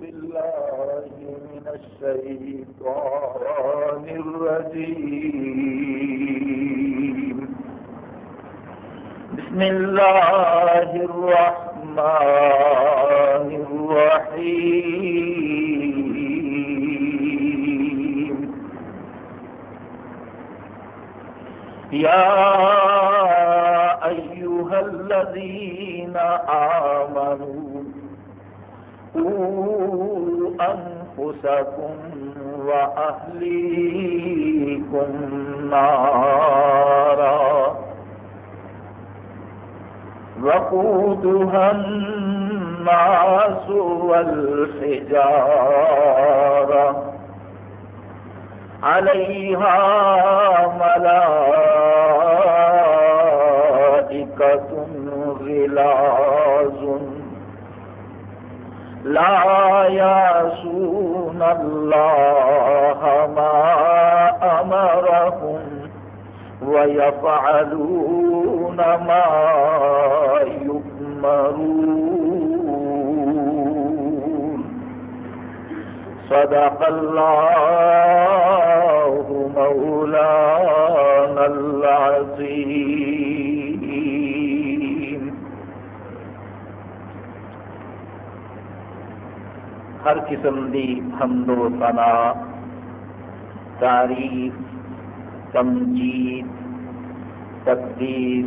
بالله من الشيطان الرجيم. بسم الله الرحمن الرحيم. يا أيها الذين آمنوا أنفسكم وأهليكم نارا وقودها الناس والحجارة عليها ملائكة غلاظ لا يعصون الله ما أمرهم ويفعلون ما يؤمرون. صدق الله مولانا العظيم. ہر قسم دی حمد و ثنا، تعریف، تمجید، تقدیر۔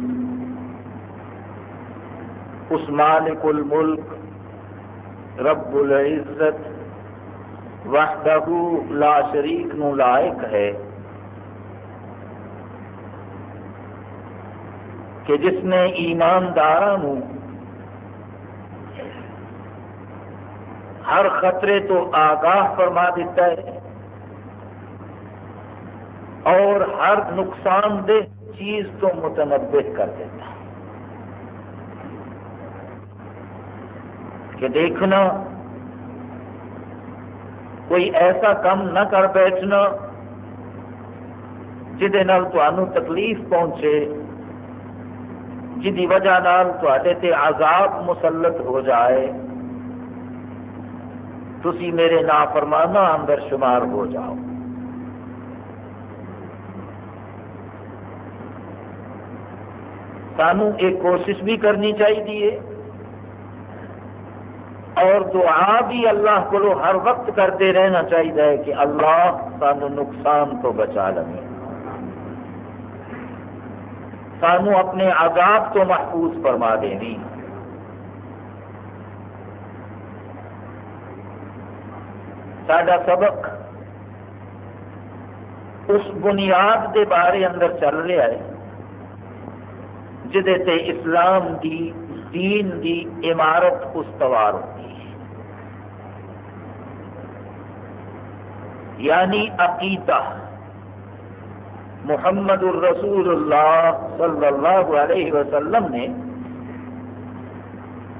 اس مالک الملک، رب العزت، وحدہ لا شریک نو لائق ہے۔ کہ جس نے ایماندار ہر خطرے تو آگاہ فرما دیتا ہے اور ہر نقصان دہ چیز تو متنوع کر دیتا ہے۔ کہ دیکھنا، کوئی ایسا کام نہ کر بیٹھنا جہد تکلیف پہنچے جی وجہ نال تے عذاب مسلط ہو جائے۔ تسی میرے نافرمانہ اندر شمار ہو جاؤ۔ سانو ایک کوشش بھی کرنی چاہیے اور دعا بھی اللہ کو ہر وقت کرتے رہنا چاہیے کہ اللہ سانو نقصان تو بچا لیں سانو اپنے عذاب تو محفوظ فرما دینی سڈا سبق اس بنیاد دے بارے اندر چل رہا ہے جہے تے اسلام دی، دین دی عمارت استوار ہوتی ہے۔ یعنی عقیدہ۔ محمد الرسول اللہ صلی اللہ علیہ وسلم نے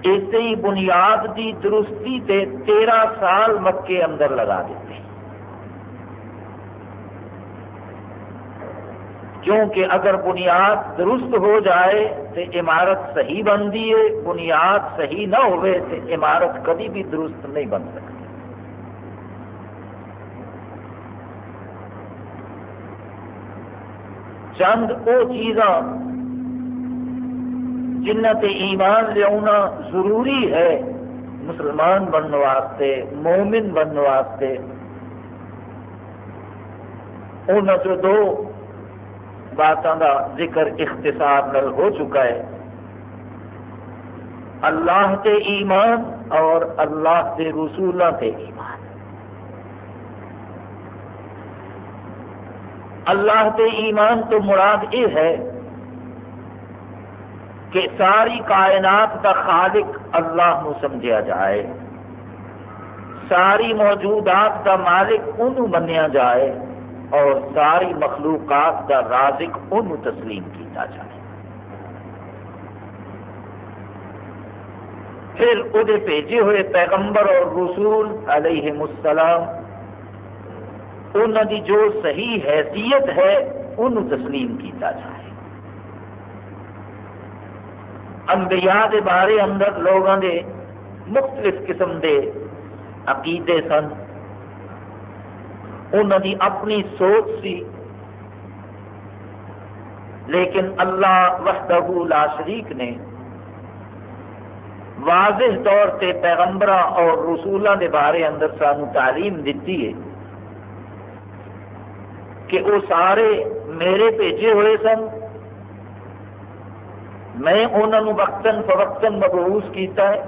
اسی بنیاد دی درستی تے تیرہ سال مکے اندر لگا دیتے کیونکہ اگر بنیاد درست ہو جائے تو عمارت صحیح بنتی ہے، بنیاد صحیح نہ ہوئے تو عمارت کبھی بھی درست نہیں بن سکتی۔ چند وہ چیزاں جنہ تے ایمان لیا ضروری ہے۔ مسلمان بننے واسطے، مومن بننے واسطے۔ ان چ دو باتوں کا ذکر اختصار نل ہو چکا ہے۔ اللہ تے ایمان اور اللہ کے رسولوں تے ایمان۔ اللہ تے ایمان تو مراد یہ ہے کہ ساری کائنات کا خالق اللہ نو سمجھا جائے، ساری موجودات کا مالک انہوں منیا جائے اور ساری مخلوقات کا رازق انہوں تسلیم کیتا جائے۔ پھر وہ بھیجے ہوئے پیغمبر اور رسول علیہ السلام انہوں دی جو صحیح حیثیت ہے انہوں تسلیم کیتا جائے۔ انبیاء دے بارے اندر لوگوں دے مختلف قسم دے عقیدے سن انہوں کی اپنی سوچ سی لیکن اللہ وحدہ لا شریک نے واضح طور سے پیغمبر اور رسولوں کے بارے اندر سانو تعلیم دیتی ہے کہ وہ سارے میرے بھیجے ہوئے سن میں انہوں وقتاً فوقتاً مبعوث کیتا ہے۔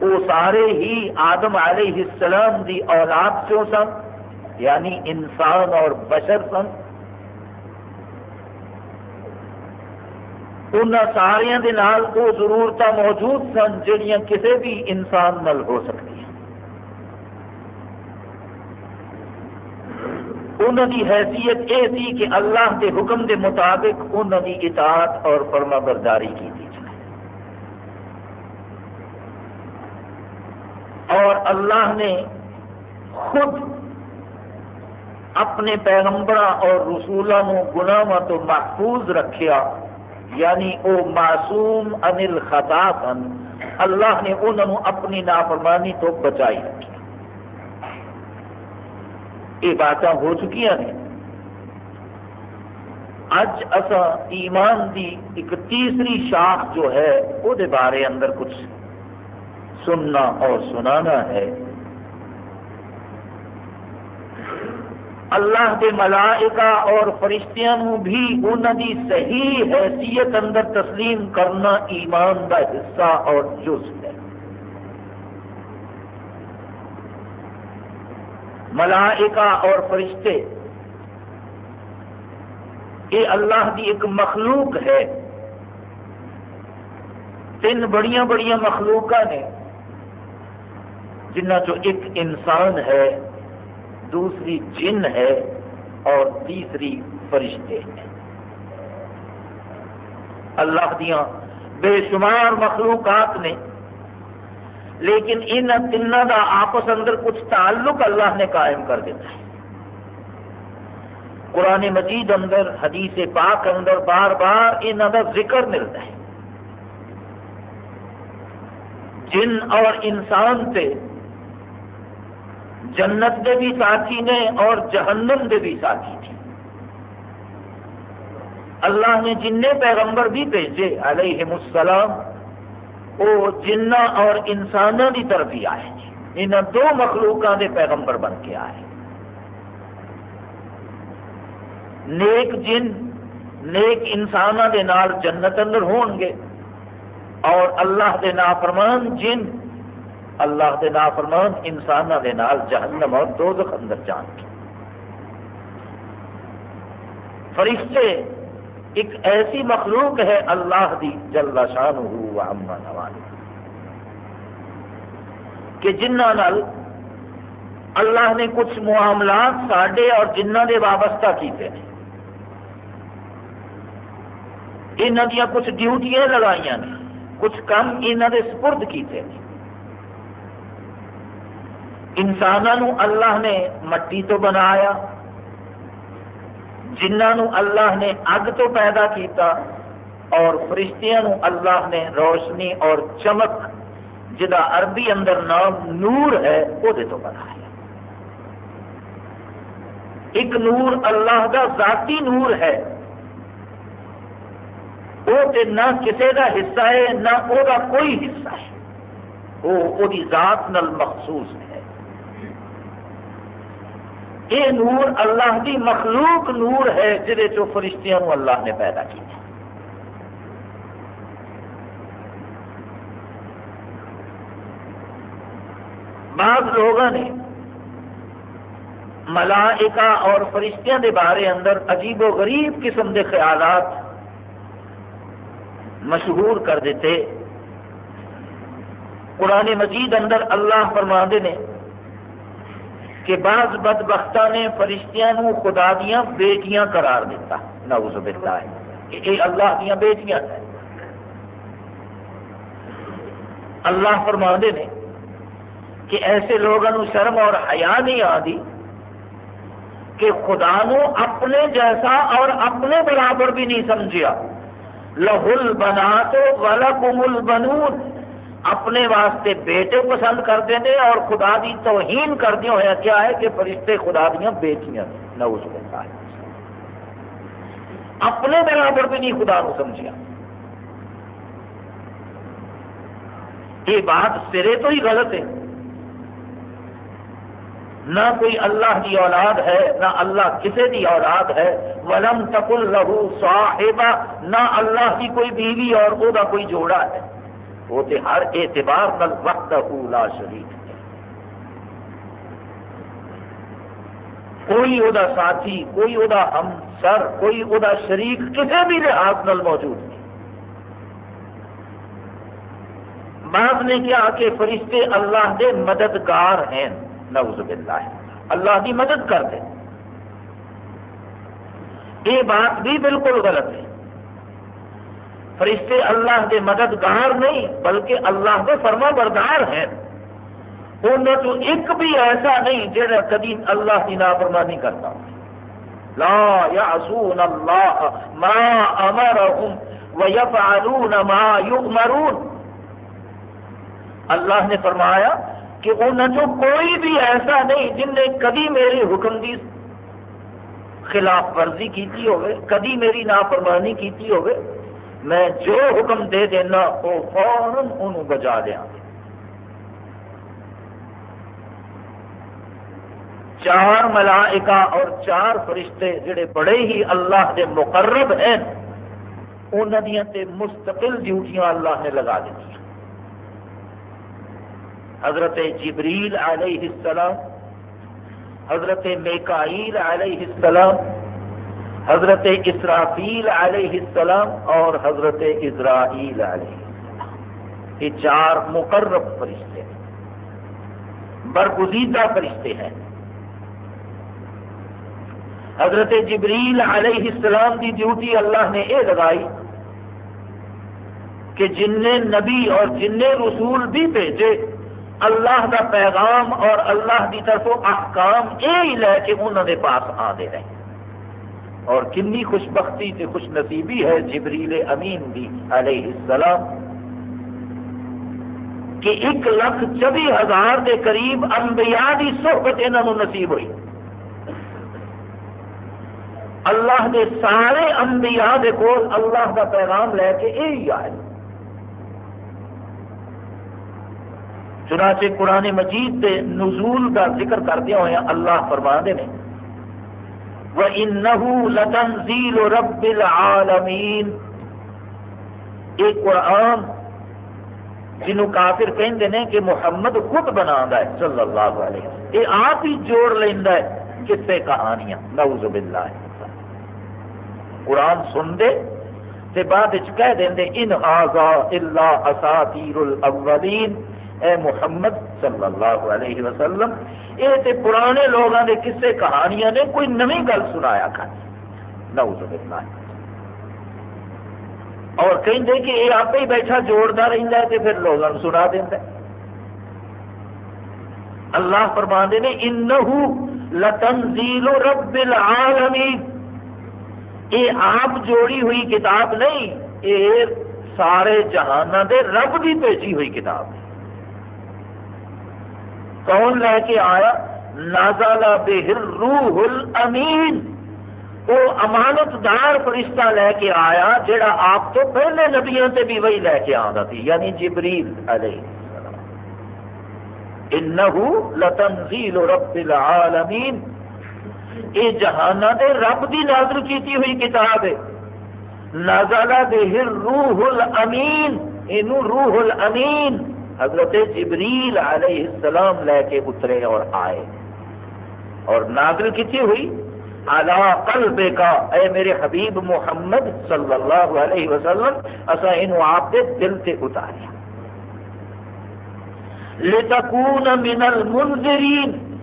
وہ سارے ہی آدم علیہ السلام دی اولاد سے سن یعنی انسان اور بشر سن۔ ان سارے وہ ضرورت موجود سن جہاں کسی بھی انسان نل ہو سکتی ہیں۔ انہوں کی حیثیت یہ تھی کہ اللہ کے حکم کے مطابق انہوں کی اطاعت اور فرما برداری کی تھی۔ اور اللہ نے خود اپنے پیغمبر اور رسولوں گناہ تو محفوظ رکھیا یعنی وہ معصوم انل خطا سن اللہ نے انہوں اپنی نافرمانی تو بچائی رکھی۔ یہ بات ہو چکی ہیں۔ اج اصا ایمان دی ایک تیسری شاخ جو ہے وہ بارے اندر کچھ سننا اور سنانا ہے۔ اللہ کے ملائکہ اور فرشتیاں بھی انہوں کی صحیح حیثیت اندر تسلیم کرنا ایمان کا حصہ اور جز ہے۔ ملائکہ اور فرشتے، یہ اللہ کی ایک مخلوق ہے۔ تین بڑیاں بڑیاں مخلوق نے، جنہ چو ایک انسان ہے، دوسری جن ہے اور تیسری فرشتے ہیں۔ اللہ دیا بے شمار مخلوقات نے لیکن ان تین کا آپس اندر کچھ تعلق اللہ نے قائم کر دیتا ہے۔ قرآن مجید اندر، حدیث پاک اندر بار بار انہوں کا ذکر ملتا ہے۔ جن اور انسان سے جنت کے بھی ساتھی نے اور جہنم کے بھی ساتھی تھے۔ اللہ نے جن پیغمبر بھی بھیجے علیہ السلام وہ جنہ اور انسانوں کی طرف ہی آئے ان دو مخلوقوں کے پیغمبر بن کے آئے نیک جن، نیک انسانوں کے نال جنت اندر ہون گے۔ اور اللہ کے نافرمان جن، اللہ کے نافرمان انسانوں کے نال جہنم اور دوزخ اندر جان کے۔ فرشتے ایک ایسی مخلوق ہے اللہ دی جل شان اما نوانی کہ جنہ نال اللہ نے کچھ معاملات ساڈے اور جنہ دے وابستہ کیتے ہیں. انہوں دیا کچھ ڈیوٹیاں لگائیاں نے، کچھ کام انہوں دے سپرد کیتے ہیں. انسانوں اللہ نے مٹی تو بنایا جنہوں اللہ نے اگ تو پیدا کیتا اور فرشتیاں اللہ نے روشنی اور چمک جدا عربی اندر نام نور ہے وہ تو بنایا ایک نور اللہ کا ذاتی نور ہے۔ وہ نہ کسی کا حصہ ہے، نہ وہ کوئی حصہ ہے۔ وہ ذات نل مخصوص ہے۔ یہ نور اللہ کی مخلوق نور ہے جہد فرشتیاں اللہ نے پیدا کیا۔ بعض لوگوں نے ملائکہ اور فرشتیاں دے بارے اندر عجیب و غریب قسم کے خیالات مشہور کر دیتے۔ قرآن مجید اندر اللہ فرما نے کہ بعض بدبختہ نے فرشتیاں نو خدا دیا بیٹیاں قرار دیتا۔ نعوذ باللہ۔ ہے یہ اللہ دیا بیٹیاں۔ ہیں اللہ فرما نے کہ ایسے لوگوں شرم اور حیا نہیں آتی کہ خدا نو اپنے جیسا اور اپنے برابر بھی نہیں سمجھیا۔ لہل بنا تو والا کمل بنون اپنے واسطے بیٹے پسند کرتے ہیں اور خدا کی توہین کردیا ہوا کیا ہے کہ فرشتے خدا دیا بیٹیاں نوز بنتا ہے اپنے برابر بھی نہیں خدا کو سمجھا یہ بات سرے تو ہی غلط ہے۔ نہ کوئی اللہ کی اولاد ہے، نہ اللہ کسی کی اولاد ہے۔ ولم تکل لہو صاحبہ، نہ اللہ کی کوئی بیوی اور وہ کوئی جوڑا ہے۔ وہ تو ہر اعتبار نل وقت لا شریف ہے۔ کوئی وہ ساتھی، کوئی وہ ہم سر، کوئی وہ شریک کسی بھی لحاظ نل موجود نہیں۔ بعض نے کیا کہ فرشتے اللہ کے مددگار ہیں۔ نعوذ باللہ۔ اللہ کی مدد کر دے۔ یہ بات بھی بالکل غلط ہے۔ فرشتے اللہ کے مددگار نہیں، بلکہ اللہ کے فرما بردار ہیں انہوں تو ایک بھی ایسا نہیں جہاں کدی اللہ کی نافرمانی کرتا لا یعصون اللہ ما امرهم ویفعلون ما یؤمرون۔ اللہ نے فرمایا کہ انہوں جو کوئی بھی ایسا نہیں جن نے کدی میری حکم کی خلاف ورزی کیتی ہوئے کدی میری نافرمانی کیتی ہوئے۔ میں جو حکم دے دینا، وہ فوراً انہوں بجا دیا۔ چار ملائکہ اور چار فرشتے جڑے بڑے ہی اللہ کے مقرب ہیں، انہوں تے مستقل ڈیوٹیاں اللہ نے لگا دی حضرت جبریل علیہ السلام، حضرت میکائیل علیہ السلام حضرت اسرافیل علیہ السلام اور حضرت اسرائیل علیہ السلام۔ یہ چار مقرب فرشتے ہیں۔ برگزیدہ فرشتے ہیں۔ حضرت جبریل علیہ السلام کی ڈیوٹی اللہ نے یہ لگائی کہ جن نبی اور جن رسول بھی بھیجے، اللہ کا پیغام اور اللہ کی طرف احکام یہ لے کے انہوں نے پاس آتے رہے اور کنی خوش بختی سے خوش نصیبی ہے جبریل امین بھی علیہ السلام کہ ایک لاکھ چوبی ہزار کے قریب انبیاء کی صحبت انہوں نصیب ہوئی۔ اللہ نے سارے انبیاء دے کول اللہ کا پیغام لے کے یہی آئے۔ چنانچہ قرآن مجید کے نزول کا ذکر کردیا ہوا اللہ فرما دے نے۔ وَإِنَّهُ لَتَنزِيلُ رَبِّ الْعَالَمِينَ۔ ایک قرآن جنہوں کافر کہندے ہیں کہ محمد خود بنا ہے، صلی اللہ علیہ وسلم۔ یہ آپ ہی جوڑ لینا ہے۔ کسے کہانیاں۔ نعوذ باللہ۔ قرآن سن دے تے بعد کہہ دیں دے ان آزا اللہ اساتیر الاولین اے محمد صلی اللہ علیہ وسلم یہ تے پرانے لوگوں کے کسے کہانیاں نے کوئی نمی گل سنایا کر۔ نعوذ باللہ۔ اور کہیں کہ یہ آپ ہی بیٹھا جوڑتا رہتا ہے تو پھر لوگوں سنا دینا اللہ فرما دے نے، انہو لتنزیل رب العالمین۔ یہ آپ جوڑی ہوئی کتاب نہیں یہ سارے جہانہ دے رب کی بھیجی ہوئی کتاب۔ ہے کون لے کے آیا؟ نازالا بہر روح الامین۔ وہ امانت دار فرشتہ لے کے آیا، جڑا آپ تو پہلے نبیوں سے بھی وہی لے کے آتا تھی یعنی جبریل علیہ انہو لتنزیل رب العالمین۔ یہ جہانہ دے رب دی نازل کیتی ہوئی کتاب ہے۔ نازلہ بہر روح الامین انہو روح الامین۔ حضرت جبریل علیہ السلام لے کے اترے اور آئے۔ اور نازل کتنی ہوئی؟ اعلی قلب کا اے میرے حبیب محمد صلی اللہ علیہ وسلم اصا انہوں آپ کے دل سے اتاریا لتکون من المنذرین،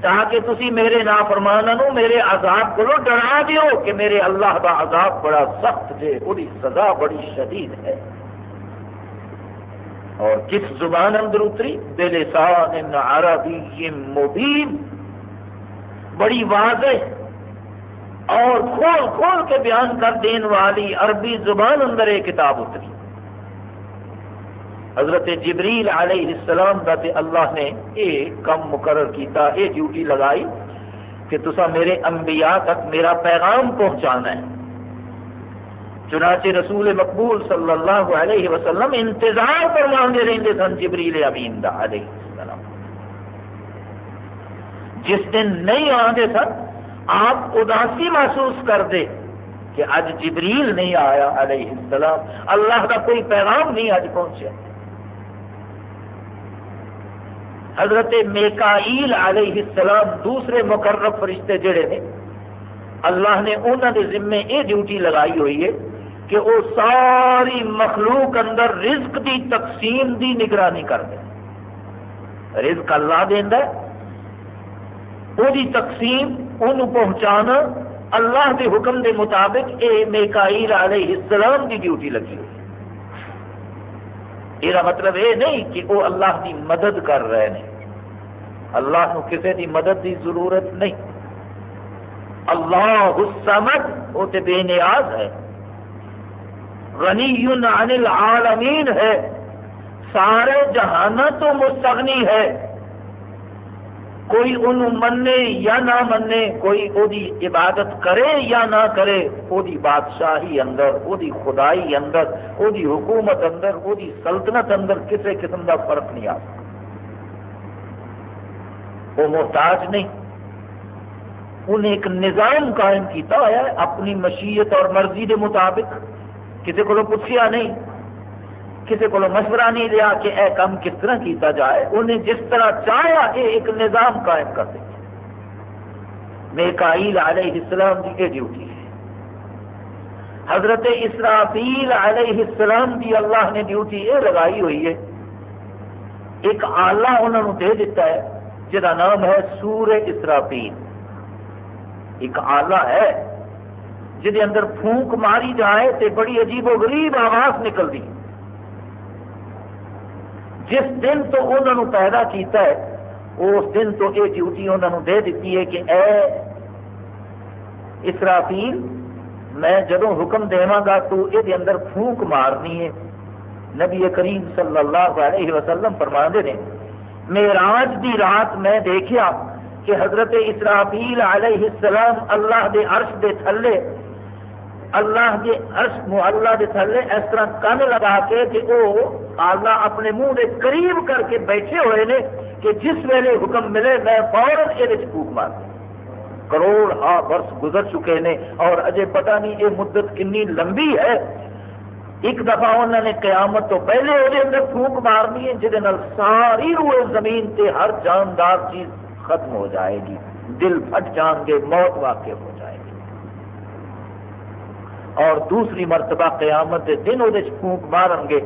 تاکہ تسی میرے نافرمانوں میرے عذاب کو ڈرا دیو کہ میرے اللہ کا عذاب بڑا سخت جے وہی سزا، بڑی شدید ہے۔ اور کس زبان اندر اتری؟ بلسان عربی مبین. بڑی واضح اور کھول کھول کے بیان کر دین والی عربی زبان اندر ایک کتاب اتری. حضرت جبریل علیہ السلام کا تے اللہ نے یہ کم مقرر کیتا یہ ڈیوٹی لگائی کہ تسا میرے انبیاء تک میرا پیغام پہنچانا ہے۔ چنانچہ رسول مقبول صلی اللہ علیہ وسلم انتظار فرمانے رہتے سن، جبریل امین دا علیہ السلام۔ جس دن نہیں آتے سن، آپ اداسی محسوس کرتے کہ اج جبریل نہیں آیا علیہ السلام۔ اللہ کا کوئی پیغام نہیں اج پہنچا حضرت میکائیل علیہ السلام دوسرے مقرر فرشتے جڑے نے، اللہ نے انہوں نے ذمے یہ ڈیوٹی لگائی ہوئی ہے کہ وہ ساری مخلوق اندر رزق دی تقسیم دی نگرانی کر دیں رزق اللہ دینا وہ تقسیم، ان پہنچانا اللہ کے حکم دے مطابق اے میکائیل علیہ السلام دی ڈیوٹی لگی ہوئی۔ یہ مطلب یہ نہیں کہ وہ اللہ کی مدد کر رہے ہیں۔ اللہ کو کسی کی مدد کی ضرورت نہیں۔ اللہ السمد وہ تو بے نیاز ہے۔ غنی عن العالمین ہے۔ سارے جہانہ تو مستغنی ہے۔ کوئی ان مننے یا نہ مننے، کوئی او دی عبادت کرے یا نہ کرے او دی بادشاہی اندر او دی خدائی اندر او دی حکومت اندر او دی سلطنت اندر کسی قسم کا فرق نہیں آ سکتا۔ وہ محتاج نہیں۔ انہیں ایک نظام قائم کیتا ہوا ہے، اپنی مشیت اور مرضی کے مطابق۔ کسی کو پوچھا نہیں، کسی کو مشورہ نہیں لیا کہ اے کام کس طرح کیتا جائے۔ انہیں جس طرح چاہیا یہ ایک نظام قائم کر دیا میکائیل علیہ السلام کی یہ ڈیوٹی ہے۔ حضرت اسرافیل علیہ السلام کی اللہ نے ڈیوٹی یہ لگائی ہوئی ہے۔ ایک آلہ انہوں نے دے دیتا ہے جہاں نام ہے سور اسرافیل۔ ایک آلہ ہے۔ جہد اندر پھونک ماری جائے تو بڑی عجیب و غریب آواز نکلتی جس دن تو انہوں پیدا کیتا ہے، اس دن تو یہ ڈیوٹی انہوں دے دیتی ہے کہ اے اسرافیل، میں جدو حکم دوا گا تو یہ اندر پھونک مارنی ہے۔ نبی کریم صلی اللہ علیہ وسلم فرما نے میراج دی رات میں دیکھا کہ حضرت اسرافیل علیہ السلام اللہ دے عرش دے تھلے اللہ کے عرش اللہ کے تھلے اس طرح کن لگا کے کہ وہ آلہ اپنے منہ کے قریب کر کے بیٹھے ہوئے نے کہ جس ویلے حکم ملے میں فوراً یہ پھوک مار کروڑ ہا برس گزر چکے ہیں اور اجے پتہ نہیں یہ مدت کنی لمبی ہے۔ ایک دفعہ انہوں نے قیامت تو پہلے وہ اندر پھونک مارنی ہے جہد ساری روئے زمین تے ہر جاندار چیز ختم ہو جائے گی۔ دل پھٹ جان گے، موت واقع ہو۔ جائے گی اور دوسری مرتبہ قیامت کے دن وہ پھونک مارن گے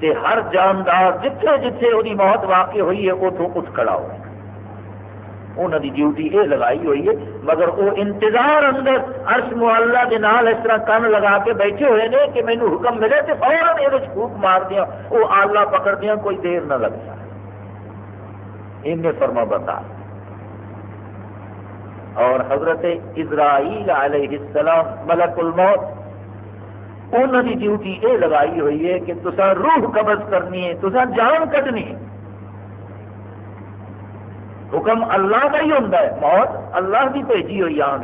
تے ہر جاندار جتھے جتھے وہ موت واقع ہوئی ہے اتوں اٹھ کھڑا ہو انہوں کی ڈیوٹی یہ لگائی ہوئی ہے، مگر وہ انتظار اندر ارش معلہ کے نال اس طرح کن لگا کے بیٹھے ہوئے نے کہ مینو حکم ملے تو فوراً یہ پھوک مار دیا وہ آلہ پکڑ دیا کوئی دیر نہ لگ جائے۔ ان فرما بتا۔ اور حضرت اسرائیل علیہ السلام ملک الموت انہوں کی ڈیوٹی یہ لگائی ہوئی ہے کہ تصا روح قبض کرنی ہے تصا جان کٹنی ہے۔ حکم اللہ کا ہی ہوتا ہے، موت اللہ کی بھیجی ہوئی آ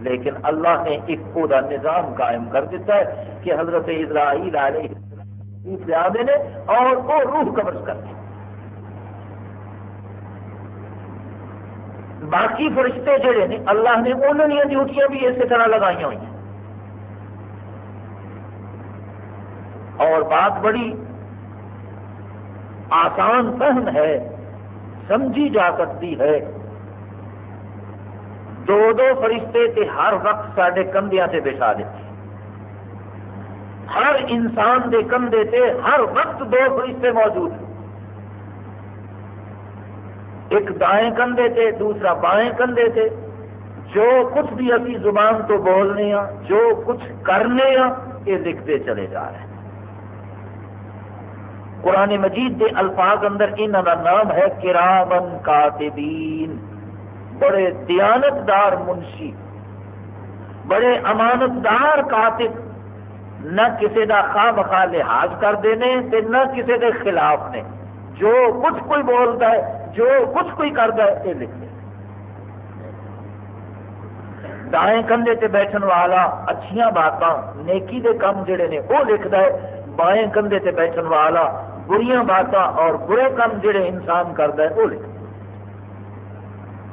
لیکن اللہ نے ایک پورا نظام قائم کر دیتا ہے کہ حضرت اسرائیل علیہ نے اور وہ روح قبض کر دی باقی فرشتے جڑے نے، اللہ نے انہوں نے ڈیوٹیاں بھی اسی طرح لگائی ہوئی۔ ہیں اور بات بڑی آسان فہم ہے، سمجھی جا سکتی ہے۔ دو دو فرشتے تے ہر وقت سارے کندھیا سے بچھا دیتے۔ ہر انسان دے کندھے تے ہر وقت دو فرشتے موجود۔ ہیں ایک دائیں کندھے تے، دوسرا بائیں کندھے تے۔ جو کچھ بھی ابھی زبان تو بولنے ہاں جو کچھ کرنے ہاں یہ لکھتے چلے جا رہے ہیں۔ قرآن مجید کے الفاظ اندر انہوں کا نام ہے کرامن کاتبین۔ بڑے دیانت دار منشی، بڑے امانت دار کاتب۔ نہ کسی کا خواہ مخواہ لحاظ کرتے ہیں نہ کسی کے خلاف نے۔ جو کچھ کوئی بولتا ہے، جو کچھ کوئی کرتا ہے یہ لکھتے دائیں کندھے تے بیٹھن والا اچھیاں باتاں نیکی دے کام جڑے نے وہ لکھتا ہے بائیں کندھے تے بیٹھن والا بریاں باتاں اور برے کام جڑے انسان کرتا ہے، وہ لکھتا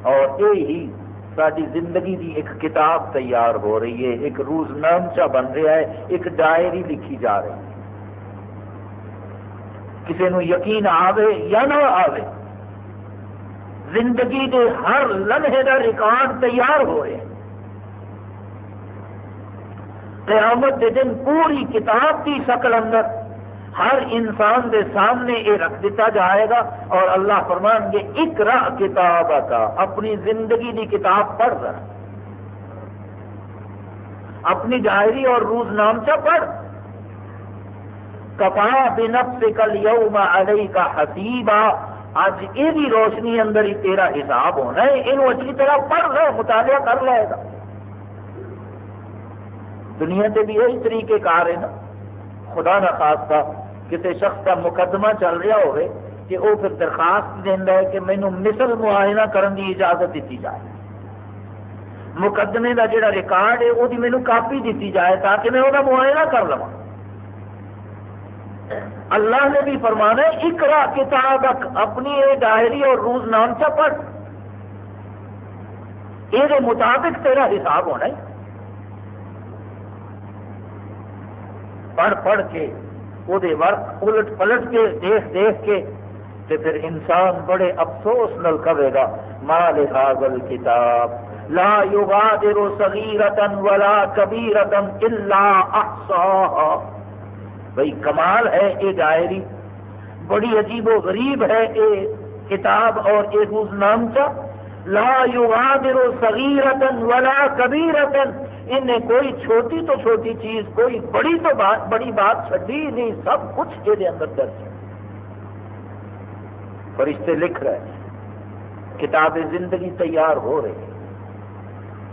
اور یہی ساری زندگی دی ایک کتاب تیار ہو رہی ہے، ایک روز نامچا بن رہا ہے، ایک ڈائری لکھی جا رہی ہے۔ کسی نو یقین آوے یا نہ آوے، زندگی کے ہر لمحے کا ریکارڈ تیار ہو رہے ہیں قیامت کے دن پوری کتاب کی شکل اندر ہر انسان دے سامنے یہ رکھ دیتا جائے گا اور اللہ فرمان گے اکرا کتاب کا اپنی زندگی کی کتاب پڑھ رہا اپنی ڈائری اور روز نامچہ پڑھ۔ کپا بنف کل یوم علیہ کا حسیبہ اج یہ روشنی اندر ہی تیرا حساب ہونا ہے، یہ اچھی طرح پڑھ رہا مطالعہ کر لے گا۔ دنیا سے بھی یہی طریقے کار ہے نا۔ خدا نہ خاص کسی شخص کا مقدمہ چل رہا ہوئے کہ وہ پھر درخواست دینا ہے کہ مینو مثل معائنہ کرنے کی اجازت دیتی جائے۔ مقدمے کا جڑا ریکارڈ ہے، وہ مینو کاپی دیتی جائے تاکہ میں وہ معائنہ کر لوا اللہ نے بھی فرمانا ہے اکرا کتاب اپنی یہ ڈائری اور روز نام چا پڑھ یہ مطابق تیرا حساب ہونا ہے۔ پڑھ پڑھ کے، وہ الٹ پلٹ کے، دیکھ دیکھ کے، تے پھر انسان بڑے افسوس نل کرے گا مال حاضل کتاب لا یغادر صغیرتا ولا کبیرتا الا احصاها. بھئی کمال ہے یہ ڈائری بڑی عجیب و غریب ہے یہ کتاب اور یہ روز نامچہ، لا یغادر صغیرتا ولا کبیرتا انہیں کوئی چھوٹی تو چھوٹی چیز، کوئی بڑی تو بات بڑی بات چڈی نہیں، سب کچھ یہ اندر درج ہے۔ فرشتے لکھ رہے ہیں، کتاب زندگی تیار ہو رہی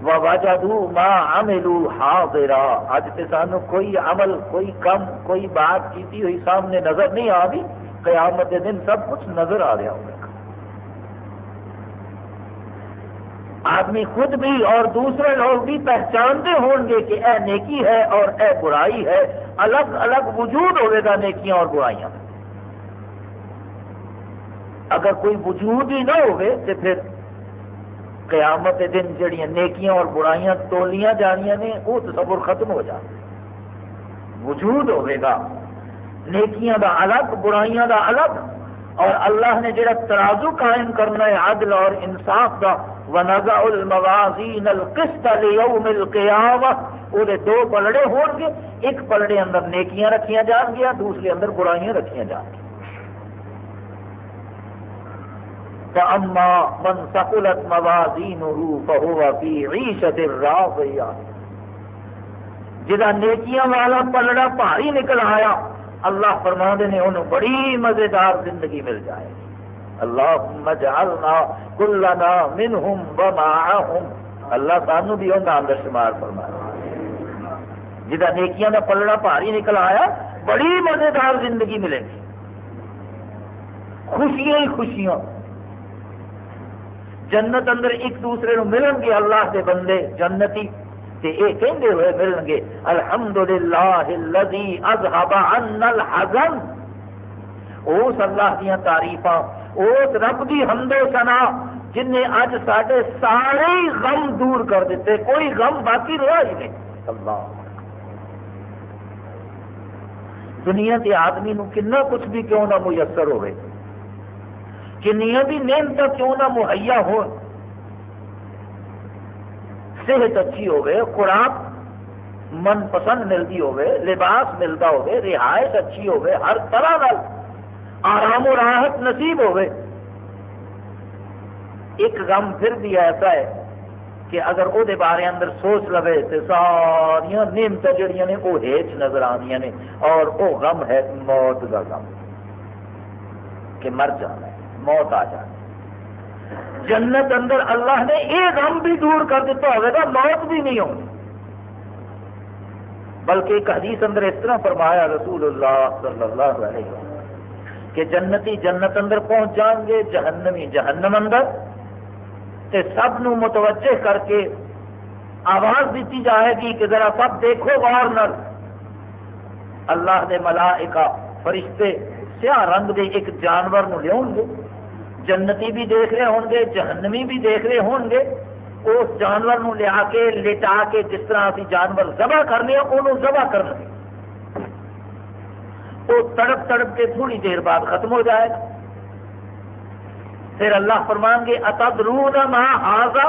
وجادو ماں عملو حاضرا۔ اج تے سانو کوئی عمل، کوئی کم، کوئی بات کیتی ہوئی سامنے نظر نہیں آ رہی قیامت دن سب کچھ نظر آ رہا ہوگا۔ آدمی خود بھی اور دوسرے لوگ بھی پہچانتے ہوں گے کہ اے نیکی ہے اور اے برائی ہے، الگ الگ وجود ہوئے گا نیکیاں اور برائیاں۔ اگر کوئی وجود ہی نہ ہوئے تو پھر قیامت دن جڑیاں نیکیاں اور برائیاں تولیاں جانیاں نے، وہ تصور ختم ہو جائے وجود ہوئے گا۔ نیکیاں دا الگ، برائیاں دا الگ۔ اور اللہ نے جڑا ترازو قائم کرنا ہے، عدل اور انصاف کا ونزع الموازین القسط لیوم القیامہ وہ دو پلڑے ہون گے، ایک پلڑے اندر نیکیاں رکھیاں جان گیا دوسرے اندر برائیاں رکھیاں جان گیا فاما من ثقلت موازینه فهو في عيشة راضية۔ جدا نیکیاں والا پلڑا بھاری نکل آیا، اللہ فرما نے انہوں بڑی مزیدار زندگی مل جائے گی۔ اللہم جعلنا کلنا منہم ومعہم اللہ سانو بھی انہوں اندر شمار فرمایا جدا نیکیاں دا پلڑا پاری نکل آیا، بڑی مزیدار زندگی ملے گی۔ خوشیاں ہی خوشیاں۔ جنت اندر ایک دوسرے نو ملن گے اللہ کے بندے، جنتی۔ تے اے کہندے ہوئے ملن گے، الحمدللہ الذی اذهب عنا الحزن۔ اس اللہ دیاں تعریفاں اس رب کی حمد سنا جن نے اج سارے سارے غم دور کر دیتے، کوئی غم باقی رہا ہی نہیں۔ اللہ۔ دنیا کے آدمی نو کنا کچھ بھی کیوں نہ میسر ہوئے؟ کنیا بھی نعمت کیوں نہ مہیا ہو صحت اچھی ہوئے، خوراک من پسند ملتی ہوئے، لباس ملتا ہوئے، رہائش اچھی ہوئے، ہر طرح آرام و راحت نصیب ہوئے۔ ایک غم پھر بھی ایسا ہے کہ اگر وہ بارے اندر سوچ لو تو ساریا نعمت جڑیاں نے وہ ہیچ نظر آدی نے اور وہ غم ہے موت کا غم کہ مر جانا ہے، موت آ جانا جنت اندر اللہ نے یہ غم بھی دور کر دیتا ہوگا موت بھی نہیں ہونی۔ بلکہ ایک حدیث اندر اس طرح فرمایا، رسول اللہ صلی اللہ علیہ وسلم کہ جنتی جنت اندر پہنچ جان گے، جہنمی جہنم اندر۔ تے سب نو متوجہ کر کے آواز دیتی جائے گی کہ ذرا سب دیکھو، غور نر اللہ دے ملائکہ فرشتے سیاہ رنگ دے ایک جانور نو لیا گے۔ جنتی بھی دیکھ رہے ہوں گے، جہنمی بھی دیکھ رہے ہوں گے۔ اس جانور نو لیا کے، لٹا کے جس طرح اسی جانور ذبح کرنے، انہوں ذبح کرنے۔ وہ تڑپ تڑپ کے تھوڑی دیر بعد ختم ہو جائے گا۔ پھر اللہ فرمان گے، اتدرون ما ہاضا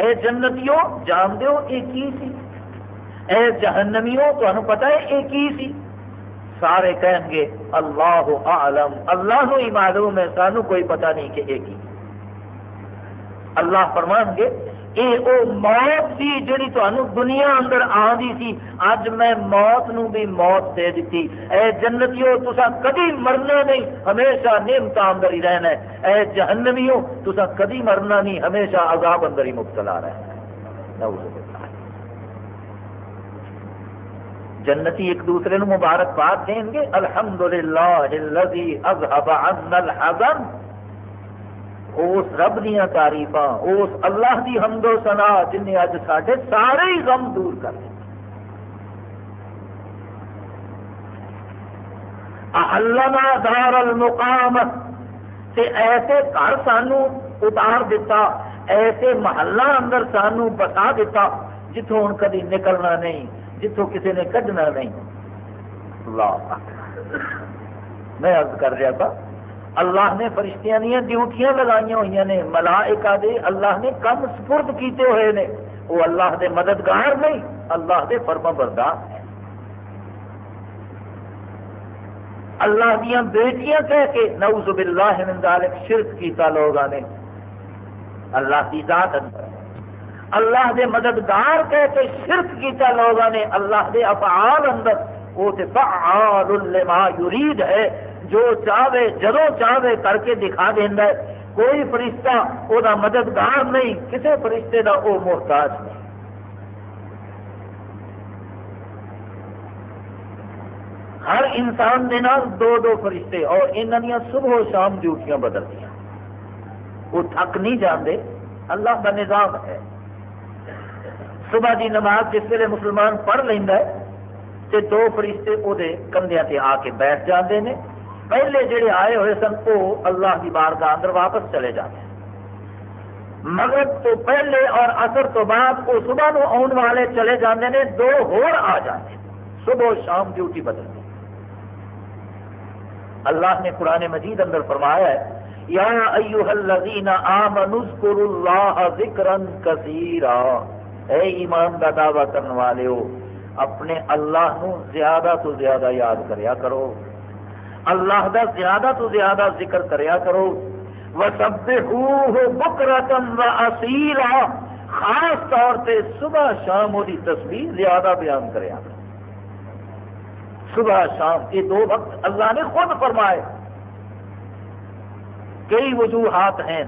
اے جنتیوں جان دیو یہ کی سی اے جہنمیوں تو پتا ہے یہ کی سی سارے کہیں گے، اللہ عالم اللہ نو ہی معلوم ہے سانو کوئی پتہ نہیں کہ یہ کی اللہ فرمان گے یہ او موت سی جڑی تمہیں دنیا اندر آدھی سی اج میں موت نو بھی موت دے دیتی اے جنتیو تسا کدی مرنا نہیں، ہمیشہ نعمت اندر ہی رہنا ہے۔ اے جہنمیو تسا کدی مرنا نہیں، ہمیشہ عذاب اندر ہی مبتلا رہنا ہے۔ جنتی ایک دوسرے نو مبارکباد دیں گے۔ الحمدللہ الذی اذهب عنا الحزن۔ اس رب دیا تاریف اس اللہ دی حمد و سنا جن نے اج سارے سارے ہی غم دور کر دیں اللہ دار المقام، تے ایسے گھر سانو اتار دیتا ایسے محلہ اندر سانو بتا دیتا جتوں ہوں کدی نکلنا نہیں جتوں کسی نے کڈنا نہیں۔ اللہ میں عرض کر رہا تھا اللہ نے فرشتیاں دیا ڈیوٹیاں لگائی ہوئی نے۔ ملائکہ دے اللہ نے کم سپرد کیتے ہوئے نے۔ وہ اللہ دے مددگار نہیں، اللہ دے فرما بردار ہیں۔ اللہ دیا بیٹیاں کہہ کے نعوذ باللہ من ذالک شرک کیتا لوگاں نے۔ اللہ کی ذات اندر۔ اللہ دے مددگار کہہ کے شرک کیتا لوگاں نے۔ اللہ دے افعال اندر۔ وہ تے فعال لما یرید ہے۔ جو چاہے جدو چاہے کر کے دکھا دینا ہے۔ کوئی فرشتہ وہ مددگار نہیں کسی فرشتے کا وہ محتاج نہیں۔ ہر انسان کے نام دو دو فرشتے، اور انہوں صبح و شام ڈیوٹیاں بدلتی وہ تھک نہیں جانتے اللہ کا نظام ہے۔ صبح کی نماز جس ویلے مسلمان پڑھ لینا ہے تو دو فرشتے وہ کندھیا سے آ کے بیٹھ جاتے ہیں پہلے جڑے آئے ہوئے سن، وہ اللہ کی بار کا اندر واپس چلے جاتے ہیں۔ مغرب تو پہلے اور اثر تو بعد وہ صبح نو آن والے چلے جاتے ہیں دو ہور آ جاتے ہیں۔ صبح و شام ڈیوٹی بدلتی اللہ نے قرآن مجید اندر فرمایا ہے، یا ایوہ الذین آمنوا اذکروا اللہ ذکرا کثیرا۔ اے ایمان کا دعویٰ کرنے والے ہو، اپنے اللہ نو زیادہ تو زیادہ یاد کریا کرو۔ اللہ دا زیادہ تو زیادہ ذکر کریا کرو۔ وَسَبِّحُوهُ بُكْرَةً وَأَصِيلًا۔ خاص طور پہ صبح شام وہ تصویر زیادہ بیان کریا۔ کرو صبح شام یہ دو وقت اللہ نے خود فرمائے۔ کئی وجوہات ہیں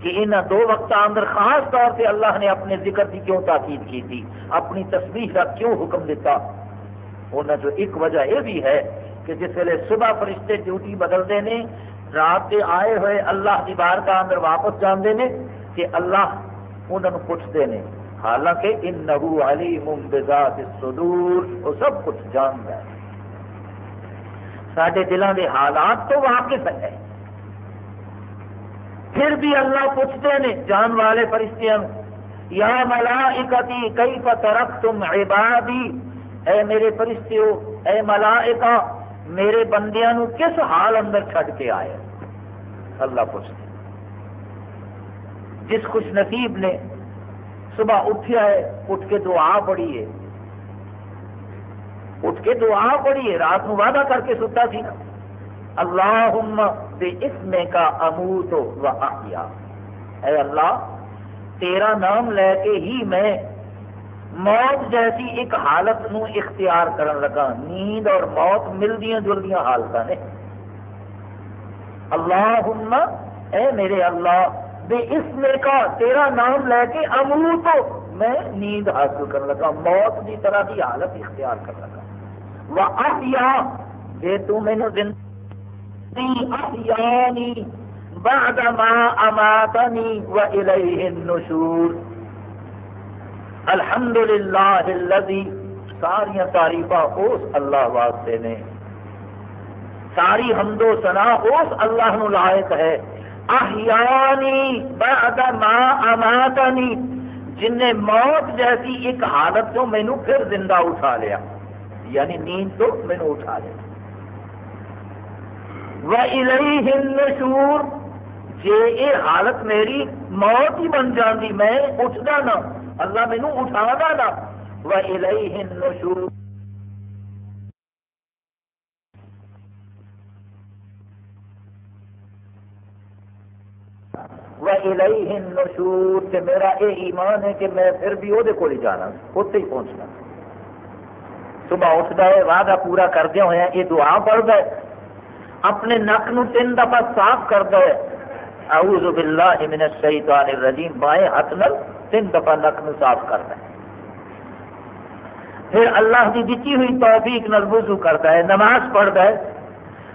کہ ان دو وقت اندر خاص طور پہ اللہ نے اپنے ذکر کی کیوں تاکید کی تھی؟ اپنی تصویر کا کیوں حکم دیتا؟ انہیں جو ایک وجہ یہ بھی ہے کہ جس ویلے صبح فرشتے ڈیوٹی بدلتے ہیں، رات کے آئے ہوئے اللہ کی بار کا اندر واپس جانتے ہیں کہ اللہ انہوں پوچھتے ہیں۔ حالانکہ ان نبو علی ممبزات صدور وہ سب کچھ جانتا ہے۔ سارے دلوں کے حالات تو واقف ہے پھر بھی اللہ پوچھتے ہیں جان والے فرشتیاں یا ملائکتی کئی ترک تم عبادی؟ اے میرے فرشتیو، اے ملائکہ میرے بندیاں نو کس حال اندر چھڈ کے آئے؟ اللہ پوچھتے جس خوش نصیب نے صبح اٹھیا ہے، اٹھ کے دعا پڑھی ہے۔ اٹھ کے دعا پڑھی ہے، رات نو وعدہ کر کے ستا سی نا۔ اللہ بے اسم کا اموت و احیا۔ اے اللہ، تیرا نام لے کے ہی میں موت جیسی ایک حالت نو اختیار کرن لگا۔ نیند اور موت ملدیاں جلدیاں حالت نے۔ اللہ اے میرے اللہ، بے اس نے کا تیرا نام لے کے امو تو میں نیند حاصل کر لگا۔ موت کی طرح کی حالت اختیار کر لگا۔ وہ احیا جی تو مینو زندگی احیانی بعد ما اماتنی و الیہ النشور۔ الحمدللہ الذی ساری تعریف اس اللہ واسطے نے۔ ساری حمد و سنا اس اللہ نو لائق ہے۔ احیانی بعد ما اماتنی۔ جن نے موت جیسی ایک حالت تو مینو پھر زندہ اٹھا لیا۔ یعنی نیند تو مینو اٹھا لیا۔ وَإِلَيْهِ النُّشُورُ۔ جے یہ حالت میری موت ہی بن جاندی، میں اٹھدا نہ اللہ مینو اٹھا نہ وَإِلَيْهِ النُّشُورُ۔ وَإِلَيْهِ النُّشُورُ۔ کہ میرا یہ ایمان ہے کہ میں پھر بھی وہ ہی جانا اتنے ہی پہنچنا۔ صبح اٹھتا ہے، وعدہ پورا کردیا ہوا یہ دعا پڑھتا ہے۔ اپنے نک نو تین دفعہ صاف کرتا ہے۔ اعوذ باللہ من الشیطان الرجیم، بائیں ہاتھ نل تین دفعہ نک صاف کرتا ہے۔ پھر اللہ کی دیتی ہوئی توفیق نل وضو کرتا ہے، نماز پڑھتا ہے۔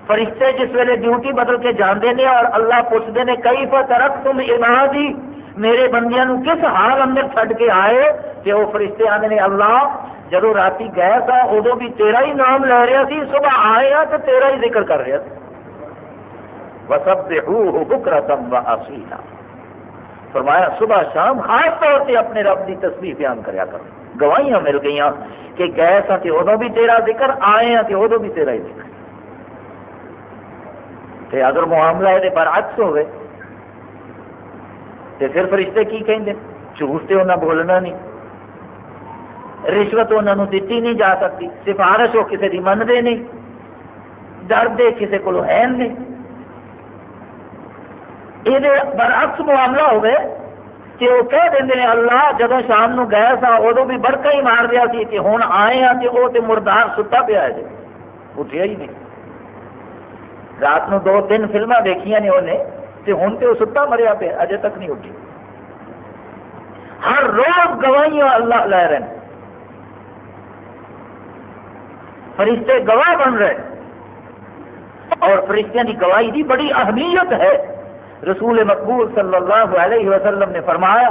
فرشتے جس ویلے ڈیوٹی بدل کے جانے نے اور اللہ پوچھتے ہیں کئی فترک تم عبادی؟ میرے بندیاں نو کس حال اندر چھڈ کے آئے؟ کہ وہ فرشتے آنے نے، اللہ جب رات گئے تھا ادو بھی تیرا ہی نام لے رہا سی، صبح آئے ہاں تو تیرا ہی ذکر کر رہا تھا بکرتم و اصیلا فرمایا، صبح شام خاص طور سے اپنے رب کی تصویر بیان کریا کر گواہیاں مل گئی کہ گئے تھا کہ ادو بھی تیرا ذکر آئے ہیں تو ادو بھی تیرا ہی ذکر۔ تے اگر معاملہ یہ برعکس ہوئے تو پھر فرشتے کی کہیں جھوٹ تو انہیں بولنا نہیں۔ رشوت انہوں دیتی نہیں جا سکتی، سفارش وہ کسی کی منتے نہیں۔ ڈر دے کسی کو ہے نہیں۔ یہ برعکس معاملہ ہوئے کہ وہ کہہ دیں اللہ جب شام نو گئے سا ادو بھی بڑکا ہی مار دیا سی کہ ہوں آئے ہاں تو وہ تو مردار ستا پیا ہے اٹھیا ہی نہیں رات نو دو تین فلما دیکھیا نے انہیں تو ہوں تو ستا مریا پیا اجے تک نہیں اٹھی ہر روز گواہیاں اللہ لے رہے ہیں فرشتے گواہ بن رہے اور فرشتوں کی گواہی کی بڑی اہمیت ہے رسول مقبول صلی اللہ علیہ وسلم نے فرمایا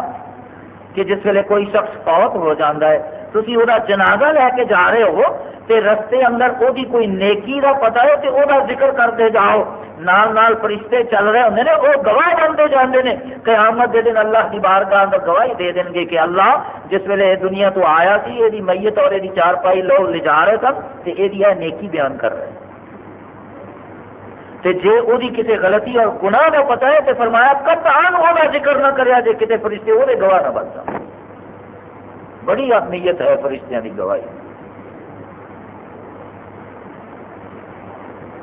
کہ جس ویلے کوئی شخص فوت ہو جاتا ہے تھی وہ جنازہ لے کے جا رہے ہو، تے رستے اندر وہ کوئی نیکی کا پتا ہے تو وہ ذکر کرتے جاؤ۔ نال نال فرشتے چل رہے ہوں نے وہ گواہ بنتے جاتے ہیں قیامت دے دن اللہ کی بارگاہ اندر گواہی دے دیں گے کہ اللہ جس ویلے دنیا تو آیا سی یہ میت اور یہ چار پائی لوگ لے جا رہے سن تو یہ نیکی بیان کر رہے ہیں۔ تے جے او دی کسی غلطی اور گناہ کا پتا ہے تو فرمایا قطعان وہ ذکر نہ کریا جے کتے فرشتے وہ گواہ نہ بن بڑی اہمیت ہے فرشتیاں کی گواہی۔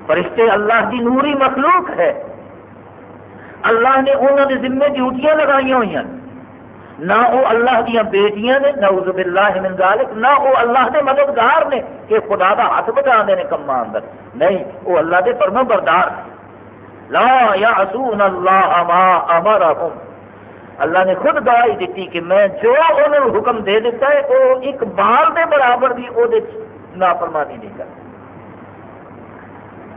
فرشتے اللہ کی نوری مخلوق ہے۔ اللہ نے انہوں نے ذمے ڈیوٹیاں لگائی ہوئی ہیں۔ نہ وہ اللہ دیا بیٹیاں نے، نعوذ باللہ من ذالک، نہ وہ اللہ دے مددگار نے کہ خدا دا ہاتھ بچا دے نے کما اندر۔ نہیں، وہ اللہ دے فرما بردار لا یعصون اللہ ما امرهم اللہ نے خود گواہی دیتی کہ میں جو انہوں حکم دے دیتا ہے، وہ ایک بال دے برابر بھی وہ نافرمانی نہیں کرتا۔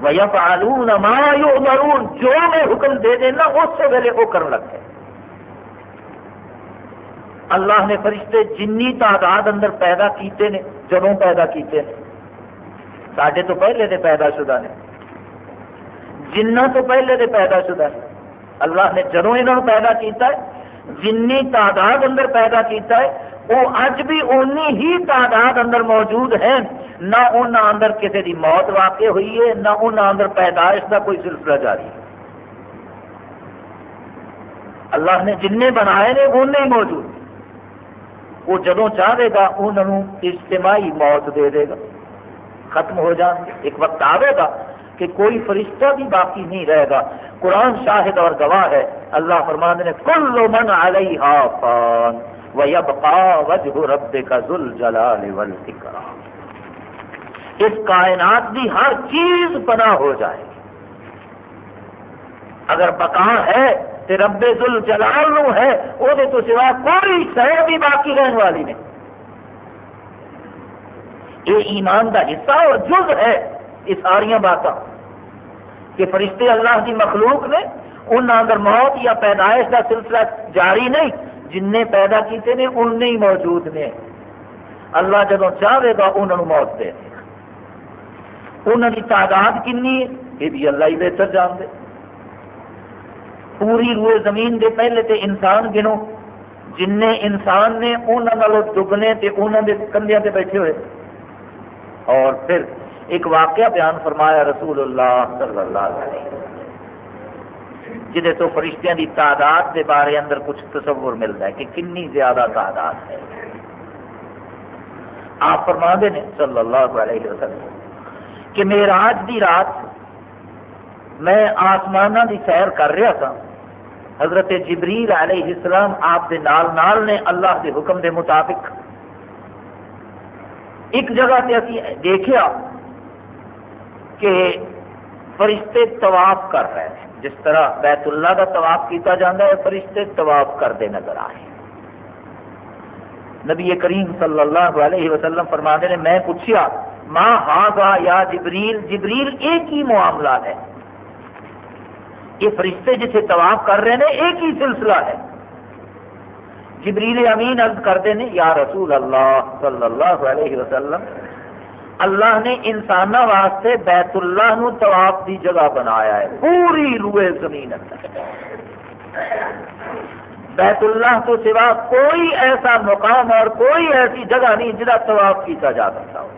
وَيَفْعَلُونَ مَا يُؤْمَرُونَ۔ جو میں حکم دے دینا، اس سے پہلے وہ کرنے لگتے اللہ نے فرشتے جنی تعداد اندر پیدا کیتے نے، جدوں پیدا کیتے نے۔ سڈے تو پہلے دے پیدا شدہ نے۔ جنہ تو پہلے دے پیدا شدہ نے۔ اللہ نے جدوں یہاں پیدا کیتا ہے، جنی تعداد اندر پیدا کیتا ہے وہ اج بھی اونی ہی تعداد اندر موجود ہیں۔ نہ انہوں اندر کسی کی موت واقع ہوئی ہے، نہ انہوں اندر پیدائش کا کوئی سلسلہ جاری ہے۔ اللہ نے جن بنائے نے ان ہی موجود۔ وہ جدو چاہے گا انہوں اجتماعی موت دے دے گا۔ ختم ہو جان، ایک وقت آئے گا کہ کوئی فرشتہ بھی باقی نہیں رہے گا۔ قرآن شاہد اور گواہ ہے۔ اللہ فرمان نے، کل من علیہا فان وجہ ربک ذل جلال اس کائنات کی ہر چیز بنا ہو جائے اگر بقا ہے تے رب دل جلال نو ہے وہ تو سوا کوئی شہر بھی باقی رہن والی نہیں۔ یہ ایمان کا حصہ اور جز ہے یہ ساریا باتاں۔ کہ فرشتے اللہ کی مخلوق نے ان اندر موت یا پیدائش کا سلسلہ جاری نہیں، جن نے پیدا کیتے نے، ان ہی موجود نے۔ اللہ جب چاہے گا انہوں نے موت دے انہوں کی تعداد کنی یہ بھی اللہ ہی بہتر جان دے پوری روئے زمین دے پہلے تے انسان گنو، جن انسان نے انہوں دگنے تے انہوں دے کندھیاں تے بیٹھے ہوئے۔ اور پھر ایک واقعہ بیان فرمایا رسول اللہ صلی اللہ علیہ وسلم جہے تو فرشتیاں دی تعداد کے بارے اندر کچھ تصور ملتا ہے کہ کنی زیادہ تعداد ہے۔ آپ فرما دے نے صلی اللہ علیہ وسلم کہ میراج دی رات میں آسمان دی سیر کر رہا تھا۔ حضرت جبریل علیہ السلام آپ دے نال نال نے اللہ دے حکم دے مطابق ایک جگہ سے اسی دیکھا کہ فرشتے طواف کر رہے ہیں۔ جس طرح بیت اللہ کا طواف کیتا جاتا ہے، فرشتے طواف کرتے نظر آئے نبی کریم صلی اللہ علیہ وسلم فرمانے نے، میں پوچھا ماں ہاں گا یا جبریل؟ جبریل ایک ہی معاملہ ہے۔ یہ فرشتے جسے طواف کر رہے ہیں، ایک ہی سلسلہ ہے۔ جبریل امین عرض کرتے ہیں یا رسول اللہ صلی اللہ علیہ وسلم، اللہ نے انسان واسطے بیت اللہ نو طواف دی جگہ بنایا ہے، پوری روئے زمین بیت اللہ تو سوا کوئی ایسا مقام اور کوئی ایسی جگہ نہیں جہاں طواف کیتا جا سکتا ہو۔